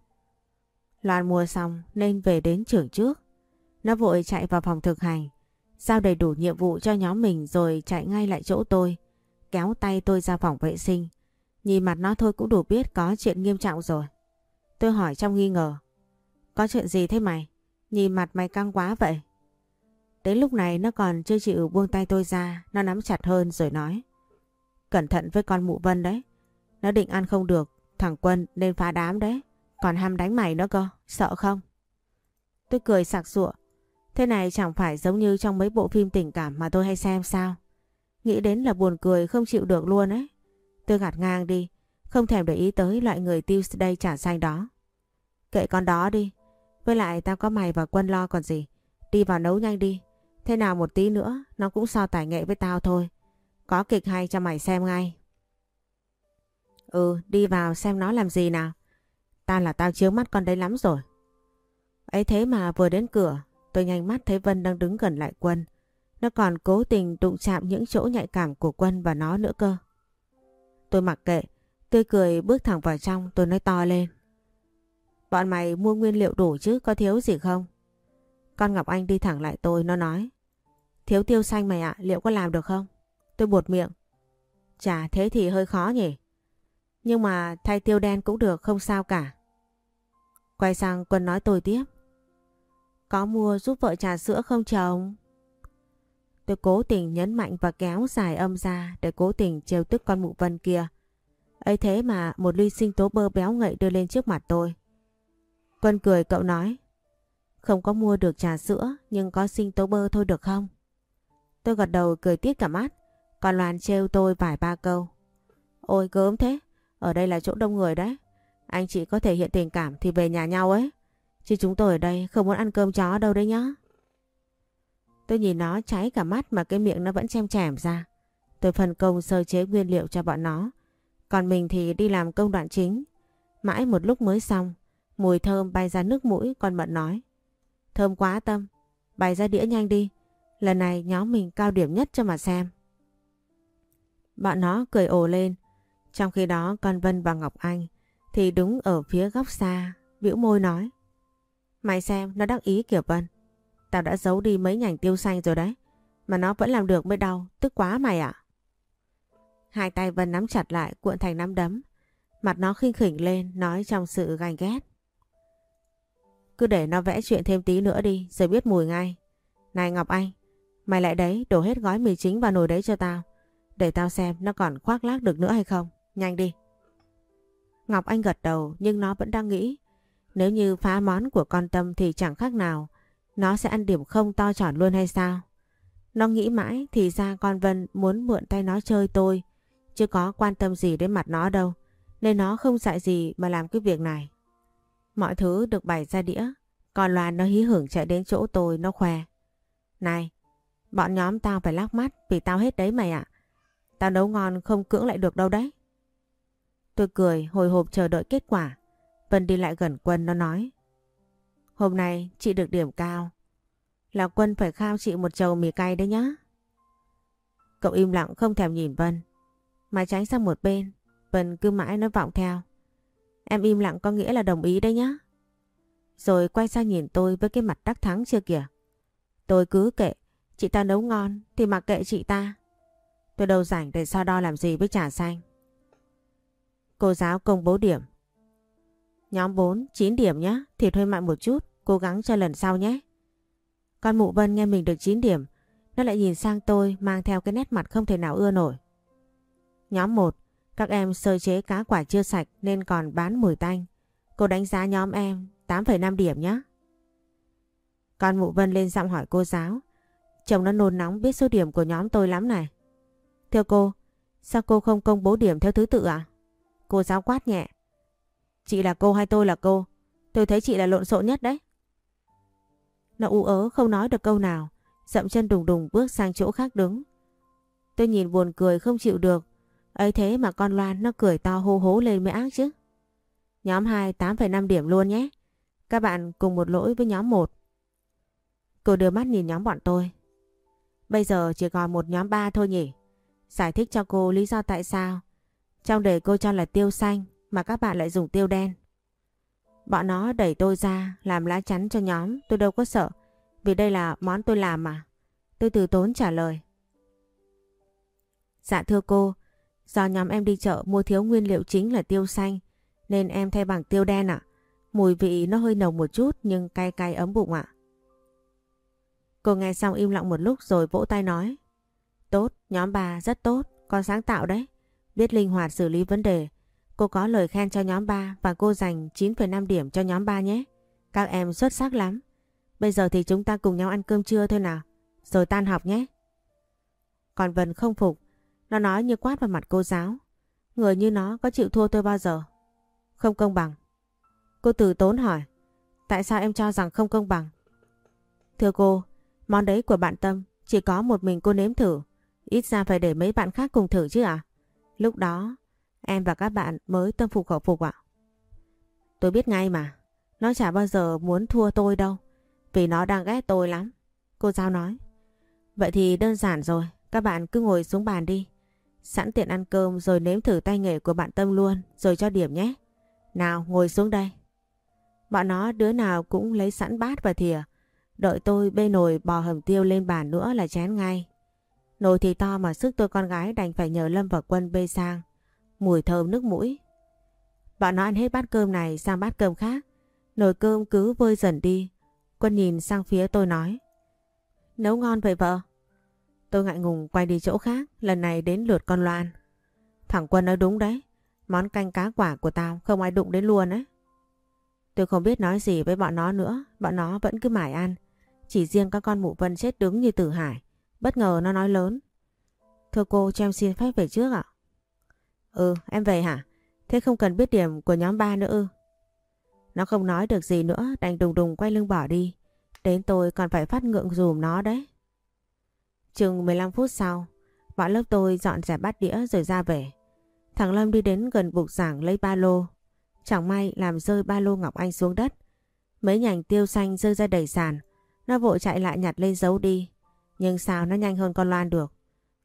[SPEAKER 1] Loan mua xong nên về đến trường trước. Nó vội chạy vào phòng thực hành, giao đầy đủ nhiệm vụ cho nhóm mình rồi chạy ngay lại chỗ tôi, kéo tay tôi ra phòng vệ sinh. Nhìn mặt nó thôi cũng đủ biết có chuyện nghiêm trọng rồi. Tôi hỏi trong nghi ngờ. Có chuyện gì thế mày? Nhìn mặt mày căng quá vậy. Đến lúc này nó còn chưa chịu buông tay tôi ra, nó nắm chặt hơn rồi nói. Cẩn thận với con mụ Vân đấy. Nó định ăn không được, thằng Quân nên phá đám đấy. Còn ham đánh mày nữa cơ, sợ không? Tôi cười sặc sụa. Thế này chẳng phải giống như trong mấy bộ phim tình cảm mà tôi hay xem sao? Nghĩ đến là buồn cười không chịu được luôn ấy. Tôi gạt ngang đi, không thèm để ý tới loại người Tuesday trả xanh đó. Kệ con đó đi. Với lại tao có mày và quân lo còn gì. Đi vào nấu nhanh đi. Thế nào một tí nữa nó cũng so tài nghệ với tao thôi. Có kịch hay cho mày xem ngay. Ừ, đi vào xem nó làm gì nào. Ta là tao chiếu mắt con đấy lắm rồi. ấy thế mà vừa đến cửa, tôi nhanh mắt thấy Vân đang đứng gần lại Quân. Nó còn cố tình đụng chạm những chỗ nhạy cảm của Quân và nó nữa cơ. Tôi mặc kệ, tươi cười bước thẳng vào trong tôi nói to lên. Bọn mày mua nguyên liệu đủ chứ có thiếu gì không? Con Ngọc Anh đi thẳng lại tôi nó nói. Thiếu tiêu xanh mày ạ, liệu có làm được không? Tôi buột miệng. Chà thế thì hơi khó nhỉ. Nhưng mà thay tiêu đen cũng được không sao cả. Quay sang Quân nói tôi tiếp. Có mua giúp vợ trà sữa không chồng? Tôi cố tình nhấn mạnh và kéo dài âm ra để cố tình trêu tức con mụ vân kia ấy thế mà một ly sinh tố bơ béo ngậy đưa lên trước mặt tôi. Quân cười cậu nói. Không có mua được trà sữa nhưng có sinh tố bơ thôi được không? Tôi gật đầu cười tiết cả mắt. Còn Loan trêu tôi vài ba câu. Ôi gớm thế, ở đây là chỗ đông người đấy. Anh chị có thể hiện tình cảm thì về nhà nhau ấy. Chứ chúng tôi ở đây không muốn ăn cơm chó đâu đấy nhá. Tôi nhìn nó cháy cả mắt mà cái miệng nó vẫn chem chèm ra. Tôi phân công sơ chế nguyên liệu cho bọn nó. Còn mình thì đi làm công đoạn chính. Mãi một lúc mới xong, mùi thơm bay ra nước mũi con mận nói. Thơm quá Tâm, bày ra đĩa nhanh đi. Lần này nhóm mình cao điểm nhất cho mà xem. Bọn nó cười ồ lên. Trong khi đó con Vân và Ngọc Anh thì đứng ở phía góc xa, bĩu môi nói. Mày xem nó đắc ý kiểu Vân. Tao đã giấu đi mấy nhành tiêu xanh rồi đấy. Mà nó vẫn làm được mới đau, tức quá mày ạ. Hai tay Vân nắm chặt lại cuộn thành nắm đấm. Mặt nó khinh khỉnh lên nói trong sự ganh ghét. Cứ để nó vẽ chuyện thêm tí nữa đi rồi biết mùi ngay. Này Ngọc Anh, mày lại đấy đổ hết gói mì chính vào nồi đấy cho tao. Để tao xem nó còn khoác lác được nữa hay không. Nhanh đi. Ngọc Anh gật đầu nhưng nó vẫn đang nghĩ. Nếu như phá món của con Tâm thì chẳng khác nào. Nó sẽ ăn điểm không to tròn luôn hay sao? Nó nghĩ mãi thì ra con Vân muốn mượn tay nó chơi tôi. Chứ có quan tâm gì đến mặt nó đâu. Nên nó không dạy gì mà làm cái việc này. Mọi thứ được bày ra đĩa. Còn Loan nó hí hưởng chạy đến chỗ tôi nó khoe. Này, bọn nhóm tao phải lắc mắt vì tao hết đấy mày ạ. Tao nấu ngon không cưỡng lại được đâu đấy. Tôi cười hồi hộp chờ đợi kết quả. Vân đi lại gần Quân nó nói. Hôm nay chị được điểm cao. Là Quân phải khao chị một chầu mì cay đấy nhá. Cậu im lặng không thèm nhìn Vân. Mà tránh sang một bên. Vân cứ mãi nói vọng theo. Em im lặng có nghĩa là đồng ý đấy nhá. Rồi quay sang nhìn tôi với cái mặt đắc thắng chưa kìa. Tôi cứ kệ, chị ta nấu ngon thì mặc kệ chị ta. Tôi đâu rảnh để so đo làm gì với trà xanh. Cô giáo công bố điểm. Nhóm 4, 9 điểm nhé, thì hơi mạnh một chút, cố gắng cho lần sau nhé. Con mụ Vân nghe mình được 9 điểm, nó lại nhìn sang tôi mang theo cái nét mặt không thể nào ưa nổi. Nhóm 1, các em sơ chế cá quả chưa sạch nên còn bán mùi tanh. Cô đánh giá nhóm em 8,5 điểm nhé. Con mụ Vân lên giọng hỏi cô giáo. Chồng nó nôn nóng biết số điểm của nhóm tôi lắm này. Thưa cô, sao cô không công bố điểm theo thứ tự à? Cô giáo quát nhẹ. Chị là cô hay tôi là cô? Tôi thấy chị là lộn xộn nhất đấy. Nó u ớ không nói được câu nào. Dậm chân đùng đùng bước sang chỗ khác đứng. Tôi nhìn buồn cười không chịu được ấy thế mà con Loan nó cười to hô hố lên mới ác chứ. Nhóm 2 8,5 điểm luôn nhé. Các bạn cùng một lỗi với nhóm 1. Cô đưa mắt nhìn nhóm bọn tôi. Bây giờ chỉ còn một nhóm 3 thôi nhỉ. Giải thích cho cô lý do tại sao. Trong đề cô cho là tiêu xanh mà các bạn lại dùng tiêu đen. Bọn nó đẩy tôi ra làm lá chắn cho nhóm tôi đâu có sợ. Vì đây là món tôi làm mà. Tôi từ tốn trả lời. Dạ thưa cô, do nhóm em đi chợ mua thiếu nguyên liệu chính là tiêu xanh nên em thay bằng tiêu đen ạ. Mùi vị nó hơi nồng một chút nhưng cay cay ấm bụng ạ. Cô nghe xong im lặng một lúc rồi vỗ tay nói. Tốt, nhóm bà rất tốt, con sáng tạo đấy. Biết linh hoạt xử lý vấn đề. Cô có lời khen cho nhóm 3 và cô dành 9,5 điểm cho nhóm 3 nhé. Các em xuất sắc lắm. Bây giờ thì chúng ta cùng nhau ăn cơm trưa thôi nào. Rồi tan học nhé. Còn Vân không phục. Nó nói như quát vào mặt cô giáo. Người như nó có chịu thua tôi bao giờ? Không công bằng. Cô từ tốn hỏi. Tại sao em cho rằng không công bằng? Thưa cô, món đấy của bạn Tâm chỉ có một mình cô nếm thử. Ít ra phải để mấy bạn khác cùng thử chứ ạ? Lúc đó em và các bạn mới tâm phục khẩu phục ạ. Tôi biết ngay mà. Nó chả bao giờ muốn thua tôi đâu. Vì nó đang ghét tôi lắm. Cô giáo nói. Vậy thì đơn giản rồi. Các bạn cứ ngồi xuống bàn đi. Sẵn tiện ăn cơm rồi nếm thử tay nghề của bạn Tâm luôn. Rồi cho điểm nhé. Nào, ngồi xuống đây. Bọn nó, đứa nào cũng lấy sẵn bát và thìa. Đợi tôi bê nồi bò hầm tiêu lên bàn nữa là chén ngay. Nồi thì to mà sức tôi con gái đành phải nhờ Lâm và Quân bê sang. Mùi thơm nước mũi. Bọn nó ăn hết bát cơm này sang bát cơm khác. Nồi cơm cứ vơi dần đi. Quân nhìn sang phía tôi nói. Nấu ngon vậy vợ? Tôi ngại ngùng quay đi chỗ khác, lần này đến lượt con Loan. Thằng Quân nói đúng đấy, món canh cá quả của tao không ai đụng đến luôn ấy. Tôi không biết nói gì với bọn nó nữa, bọn nó vẫn cứ mải ăn. Chỉ riêng các con mụ Vân chết đứng như tử hải. Bất ngờ nó nói lớn. Thưa cô cho em xin phép về trước ạ. Ừ em về hả? Thế không cần biết điểm của nhóm 3 nữa ư? Nó không nói được gì nữa đành đùng đùng quay lưng bỏ đi. Đến tôi còn phải phát ngượng dùm nó đấy. Chừng 15 phút sau, bọn lớp tôi dọn dẹp bát đĩa rồi ra về. Thằng Lâm đi đến gần bục giảng lấy ba lô. Chẳng may làm rơi ba lô Ngọc Anh xuống đất. Mấy nhành tiêu xanh rơi ra đầy sàn. Nó vội chạy lại nhặt lên giấu đi. Nhưng sao nó nhanh hơn con Loan được?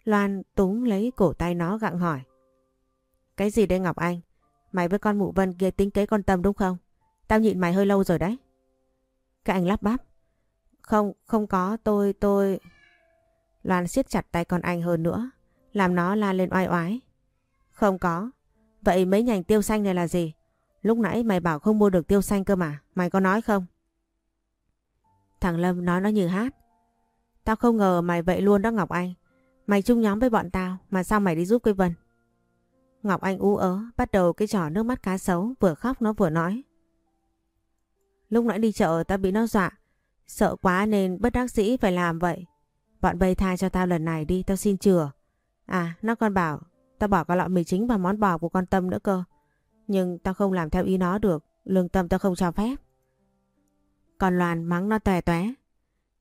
[SPEAKER 1] Loan túng lấy cổ tay nó gặng hỏi. Cái gì đây Ngọc Anh? Mày với con mụ vân kia tính kế con Tâm đúng không? Tao nhịn mày hơi lâu rồi đấy. Các anh lắp bắp. Không, không có, tôi, tôi... Loan siết chặt tay con anh hơn nữa, làm nó la lên oai oái. Không có. Vậy mấy nhành tiêu xanh này là gì? Lúc nãy mày bảo không mua được tiêu xanh cơ mà, mày có nói không? Thằng Lâm nói nó như hát. Tao không ngờ mày vậy luôn đó Ngọc Anh. Mày chung nhóm với bọn tao mà sao mày đi giúp cây Vân? Ngọc Anh ú ớ bắt đầu cái trò nước mắt cá sấu vừa khóc nó vừa nói. Lúc nãy đi chợ tao bị nó dọa. Sợ quá nên bất đắc dĩ phải làm vậy. Bọn bay tha cho tao lần này đi tao xin chừa. À nó còn bảo tao bỏ cả lọ mì chính và món bò của con Tâm nữa cơ. Nhưng tao không làm theo ý nó được. Lương tâm tao không cho phép. Còn Loan mắng nó tòe tóe.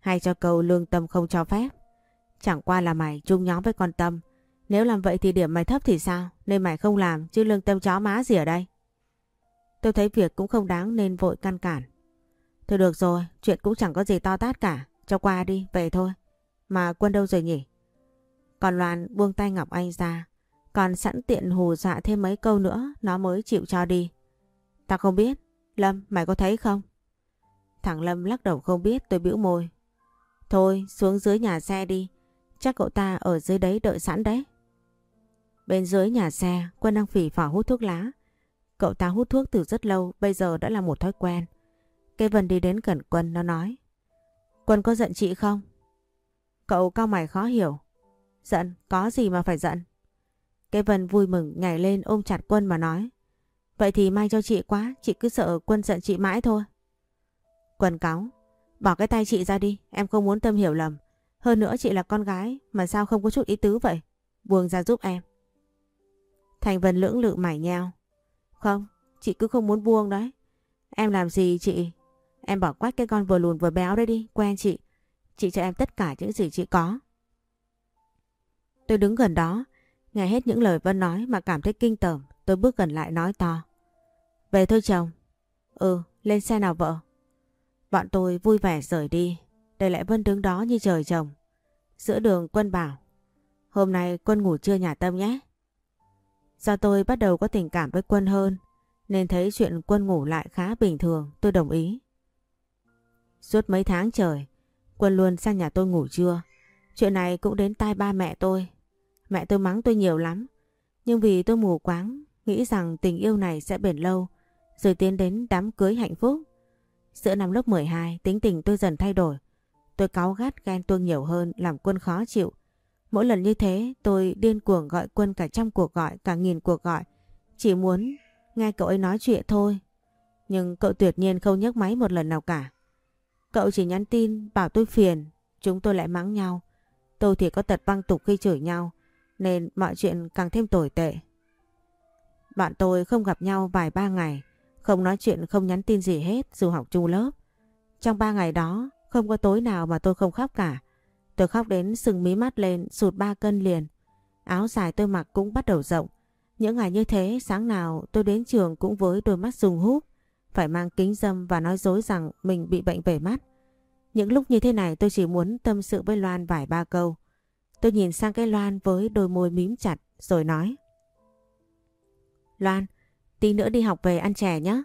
[SPEAKER 1] Hay cho câu lương tâm không cho phép. Chẳng qua là mày chung nhóm với con Tâm. Nếu làm vậy thì điểm mày thấp thì sao? Nên mày không làm chứ lương tâm chó má gì ở đây. Tôi thấy việc cũng không đáng nên vội căn cản. Thôi được rồi, chuyện cũng chẳng có gì to tát cả. Cho qua đi, về thôi. Mà quân đâu rồi nhỉ? Còn Loan buông tay Ngọc Anh ra. Còn sẵn tiện hù dọa thêm mấy câu nữa nó mới chịu cho đi. ta không biết. Lâm, mày có thấy không? Thằng Lâm lắc đầu không biết tôi bĩu môi. Thôi, xuống dưới nhà xe đi. Chắc cậu ta ở dưới đấy đợi sẵn đấy. Bên dưới nhà xe, Quân đang phỉ phỏ hút thuốc lá. Cậu ta hút thuốc từ rất lâu, bây giờ đã là một thói quen. Cây Vân đi đến gần Quân, nó nói. Quân có giận chị không? Cậu cao mày khó hiểu. Giận, có gì mà phải giận? cái Vân vui mừng nhảy lên ôm chặt Quân mà nói. Vậy thì may cho chị quá, chị cứ sợ Quân giận chị mãi thôi. Quân cáo Bỏ cái tay chị ra đi, em không muốn Tâm hiểu lầm. Hơn nữa chị là con gái, mà sao không có chút ý tứ vậy? Buông ra giúp em. Thành Vân lưỡng lự mải nheo. Không, chị cứ không muốn buông đấy. Em làm gì chị? Em bỏ quách cái con vừa lùn vừa béo đấy đi, quen chị. Chị cho em tất cả những gì chị có. Tôi đứng gần đó, nghe hết những lời Vân nói mà cảm thấy kinh tởm. Tôi bước gần lại nói to. Về thôi chồng. Ừ, lên xe nào vợ. Bọn tôi vui vẻ rời đi. Để lại Vân đứng đó như trời chồng. Giữa đường Quân bảo. Hôm nay Quân ngủ trưa nhà Tâm nhé. Do tôi bắt đầu có tình cảm với Quân hơn. Nên thấy chuyện Quân ngủ lại khá bình thường. Tôi đồng ý. Suốt mấy tháng trời. Quân luôn sang nhà tôi ngủ trưa. Chuyện này cũng đến tai ba mẹ tôi. Mẹ tôi mắng tôi nhiều lắm. Nhưng vì tôi mù quáng, nghĩ rằng tình yêu này sẽ bền lâu, rồi tiến đến đám cưới hạnh phúc. Giữa năm lớp 12, tính tình tôi dần thay đổi. Tôi cáu gắt ghen tuông nhiều hơn, làm quân khó chịu. Mỗi lần như thế, tôi điên cuồng gọi quân cả trăm cuộc gọi, cả nghìn cuộc gọi. Chỉ muốn nghe cậu ấy nói chuyện thôi. Nhưng cậu tuyệt nhiên không nhấc máy một lần nào cả. Cậu chỉ nhắn tin bảo tôi phiền, chúng tôi lại mắng nhau. Tôi thì có tật băng tục khi chửi nhau, nên mọi chuyện càng thêm tồi tệ. Bạn tôi không gặp nhau vài ba ngày, không nói chuyện không nhắn tin gì hết dù học chung lớp. Trong ba ngày đó, không có tối nào mà tôi không khóc cả. Tôi khóc đến sừng mí mắt lên, sụt ba cân liền. Áo dài tôi mặc cũng bắt đầu rộng. Những ngày như thế, sáng nào tôi đến trường cũng với đôi mắt dùng húp, phải mang kính dâm và nói dối rằng mình bị bệnh về mắt. Những lúc như thế này tôi chỉ muốn tâm sự với Loan vài ba câu. Tôi nhìn sang cái Loan với đôi môi mím chặt rồi nói. Loan, tí nữa đi học về ăn chè nhé.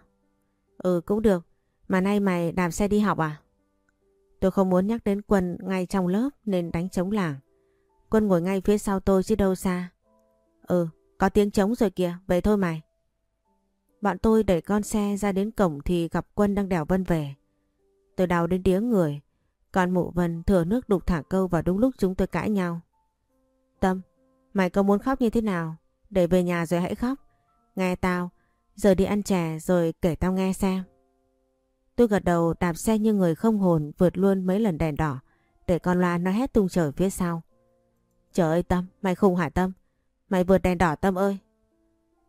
[SPEAKER 1] Ừ cũng được, mà nay mày đạp xe đi học à? Tôi không muốn nhắc đến Quân ngay trong lớp nên đánh trống làng. Quân ngồi ngay phía sau tôi chứ đâu xa. Ừ, có tiếng trống rồi kìa, về thôi mày. Bọn tôi đẩy con xe ra đến cổng thì gặp Quân đang đèo Vân về. Tôi đau đến điếng người. Còn mụ Vân thừa nước đục thả câu vào đúng lúc chúng tôi cãi nhau. Tâm, mày có muốn khóc như thế nào? Để về nhà rồi hãy khóc. Nghe tao, giờ đi ăn chè rồi kể tao nghe xem. Tôi gật đầu đạp xe như người không hồn vượt luôn mấy lần đèn đỏ để con loa nó hét tung trời phía sau. Trời ơi Tâm, mày khùng hả Tâm? Mày vượt đèn đỏ Tâm ơi!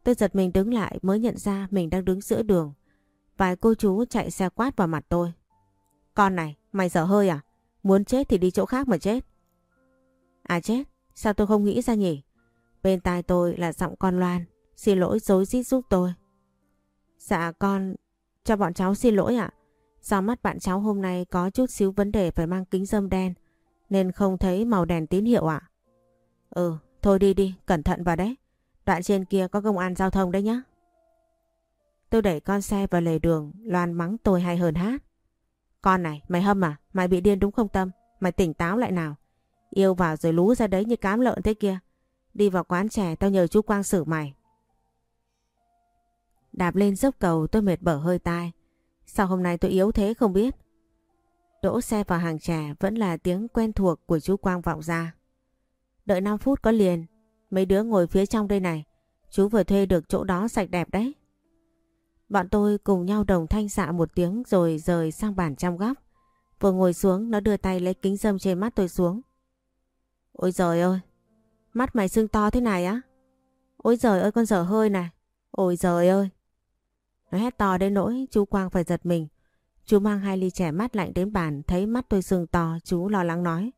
[SPEAKER 1] Tôi giật mình đứng lại mới nhận ra mình đang đứng giữa đường. Vài cô chú chạy xe quát vào mặt tôi. Con này, mày dở hơi à? Muốn chết thì đi chỗ khác mà chết. À chết, sao tôi không nghĩ ra nhỉ? Bên tai tôi là giọng con Loan, xin lỗi dối rít giúp tôi. Dạ con, cho bọn cháu xin lỗi ạ. Do mắt bạn cháu hôm nay có chút xíu vấn đề phải mang kính dâm đen, nên không thấy màu đèn tín hiệu ạ. Ừ, thôi đi đi, cẩn thận vào đấy. Đoạn trên kia có công an giao thông đấy nhá. Tôi đẩy con xe vào lề đường, Loan mắng tôi hay hơn hát. Con này, mày hâm à? Mày bị điên đúng không Tâm? Mày tỉnh táo lại nào. Yêu vào rồi lú ra đấy như cám lợn thế kia. Đi vào quán trẻ tao nhờ chú Quang xử mày. Đạp lên dốc cầu tôi mệt bở hơi tai. Sao hôm nay tôi yếu thế không biết? Đỗ xe vào hàng trà vẫn là tiếng quen thuộc của chú Quang vọng ra. Đợi 5 phút có liền, mấy đứa ngồi phía trong đây này. Chú vừa thuê được chỗ đó sạch đẹp đấy. Bọn tôi cùng nhau đồng thanh xạ một tiếng rồi rời sang bàn trong góc. Vừa ngồi xuống nó đưa tay lấy kính dâm trên mắt tôi xuống. Ôi giời ơi, mắt mày sưng to thế này á? Ôi giời ơi con dở hơi này. Ôi giời ơi. Nó hét to đến nỗi chú Quang phải giật mình. Chú mang hai ly trẻ mắt lạnh đến bàn thấy mắt tôi sưng to chú lo lắng nói.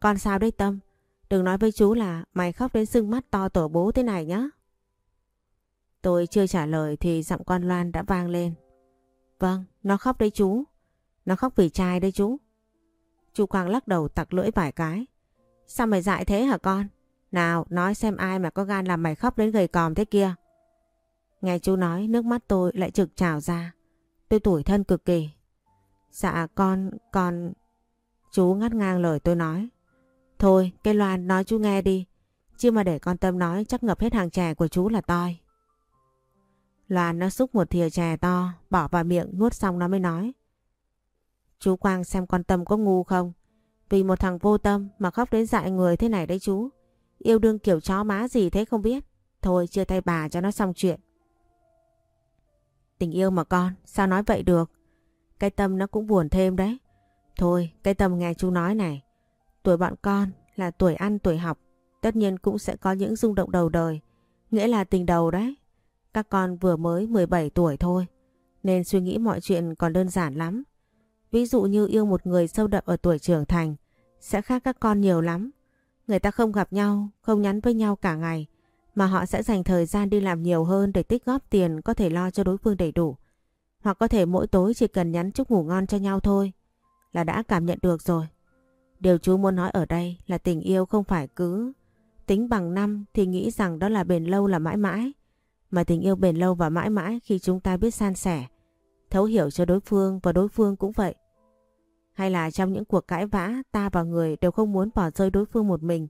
[SPEAKER 1] Con sao đấy Tâm? Đừng nói với chú là mày khóc đến sưng mắt to tổ bố thế này nhá. Tôi chưa trả lời thì giọng con Loan đã vang lên. Vâng, nó khóc đấy chú. Nó khóc vì trai đấy chú. Chú Quang lắc đầu tặc lưỡi vài cái. Sao mày dại thế hả con? Nào, nói xem ai mà có gan làm mày khóc đến gầy còm thế kia. Nghe chú nói nước mắt tôi lại trực trào ra. Tôi tủi thân cực kỳ. Dạ con, con... Chú ngắt ngang lời tôi nói. Thôi, cái Loan nói chú nghe đi. Chứ mà để con Tâm nói chắc ngập hết hàng chè của chú là toi. Loan nó xúc một thìa chè to, bỏ vào miệng nuốt xong nó mới nói. Chú Quang xem con Tâm có ngu không? Vì một thằng vô tâm mà khóc đến dại người thế này đấy chú. Yêu đương kiểu chó má gì thế không biết. Thôi chưa tay bà cho nó xong chuyện. Tình yêu mà con, sao nói vậy được? Cái tâm nó cũng buồn thêm đấy. Thôi, cái tâm nghe chú nói này. Tuổi bọn con là tuổi ăn tuổi học. Tất nhiên cũng sẽ có những rung động đầu đời. Nghĩa là tình đầu đấy. Các con vừa mới 17 tuổi thôi. Nên suy nghĩ mọi chuyện còn đơn giản lắm. Ví dụ như yêu một người sâu đậm ở tuổi trưởng thành. Sẽ khác các con nhiều lắm. Người ta không gặp nhau, không nhắn với nhau cả ngày mà họ sẽ dành thời gian đi làm nhiều hơn để tích góp tiền có thể lo cho đối phương đầy đủ. Hoặc có thể mỗi tối chỉ cần nhắn chúc ngủ ngon cho nhau thôi là đã cảm nhận được rồi. Điều chú muốn nói ở đây là tình yêu không phải cứ tính bằng năm thì nghĩ rằng đó là bền lâu là mãi mãi. Mà tình yêu bền lâu và mãi mãi khi chúng ta biết san sẻ, thấu hiểu cho đối phương và đối phương cũng vậy. Hay là trong những cuộc cãi vã ta và người đều không muốn bỏ rơi đối phương một mình.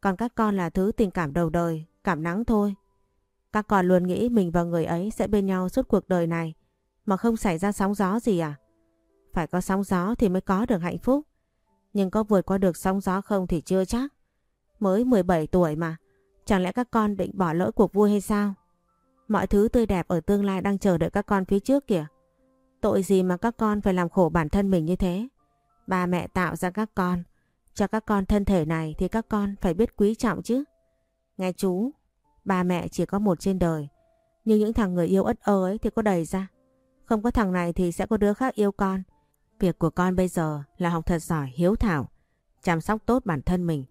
[SPEAKER 1] Còn các con là thứ tình cảm đầu đời cảm nắng thôi. Các con luôn nghĩ mình và người ấy sẽ bên nhau suốt cuộc đời này mà không xảy ra sóng gió gì à? Phải có sóng gió thì mới có được hạnh phúc. Nhưng có vượt qua được sóng gió không thì chưa chắc. Mới 17 tuổi mà, chẳng lẽ các con định bỏ lỡ cuộc vui hay sao? Mọi thứ tươi đẹp ở tương lai đang chờ đợi các con phía trước kìa. Tội gì mà các con phải làm khổ bản thân mình như thế? Ba mẹ tạo ra các con, cho các con thân thể này thì các con phải biết quý trọng chứ. Nghe chú, ba mẹ chỉ có một trên đời. Nhưng những thằng người yêu ất ơ ấy thì có đầy ra. Không có thằng này thì sẽ có đứa khác yêu con. Việc của con bây giờ là học thật giỏi, hiếu thảo, chăm sóc tốt bản thân mình.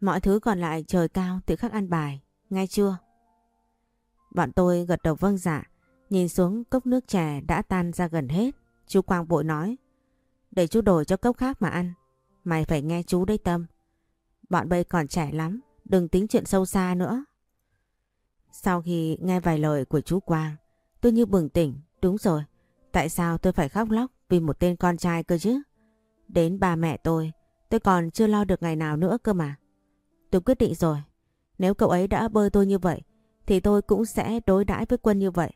[SPEAKER 1] Mọi thứ còn lại trời cao tự khắc ăn bài, nghe chưa? Bọn tôi gật đầu vâng dạ, nhìn xuống cốc nước chè đã tan ra gần hết. Chú Quang vội nói, để chú đổi cho cốc khác mà ăn. Mày phải nghe chú đấy Tâm. Bọn bây còn trẻ lắm, đừng tính chuyện sâu xa nữa. Sau khi nghe vài lời của chú Quang, tôi như bừng tỉnh, đúng rồi, tại sao tôi phải khóc lóc vì một tên con trai cơ chứ? Đến ba mẹ tôi, tôi còn chưa lo được ngày nào nữa cơ mà. Tôi quyết định rồi, nếu cậu ấy đã bơi tôi như vậy, thì tôi cũng sẽ đối đãi với quân như vậy.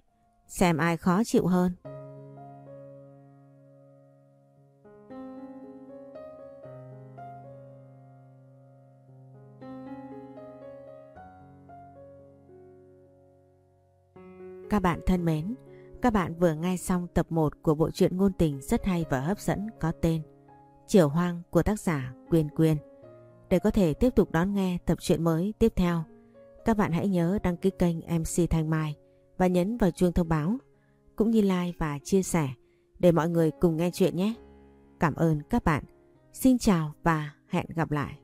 [SPEAKER 1] xem ai khó chịu hơn. Các bạn thân mến, các bạn vừa nghe xong tập 1 của bộ truyện ngôn tình rất hay và hấp dẫn có tên Chiều Hoang của tác giả Quyên Quyên. Để có thể tiếp tục đón nghe tập truyện mới tiếp theo, các bạn hãy nhớ đăng ký kênh MC Thanh Mai và nhấn vào chuông thông báo, cũng như like và chia sẻ để mọi người cùng nghe chuyện nhé. Cảm ơn các bạn. Xin chào và hẹn gặp lại.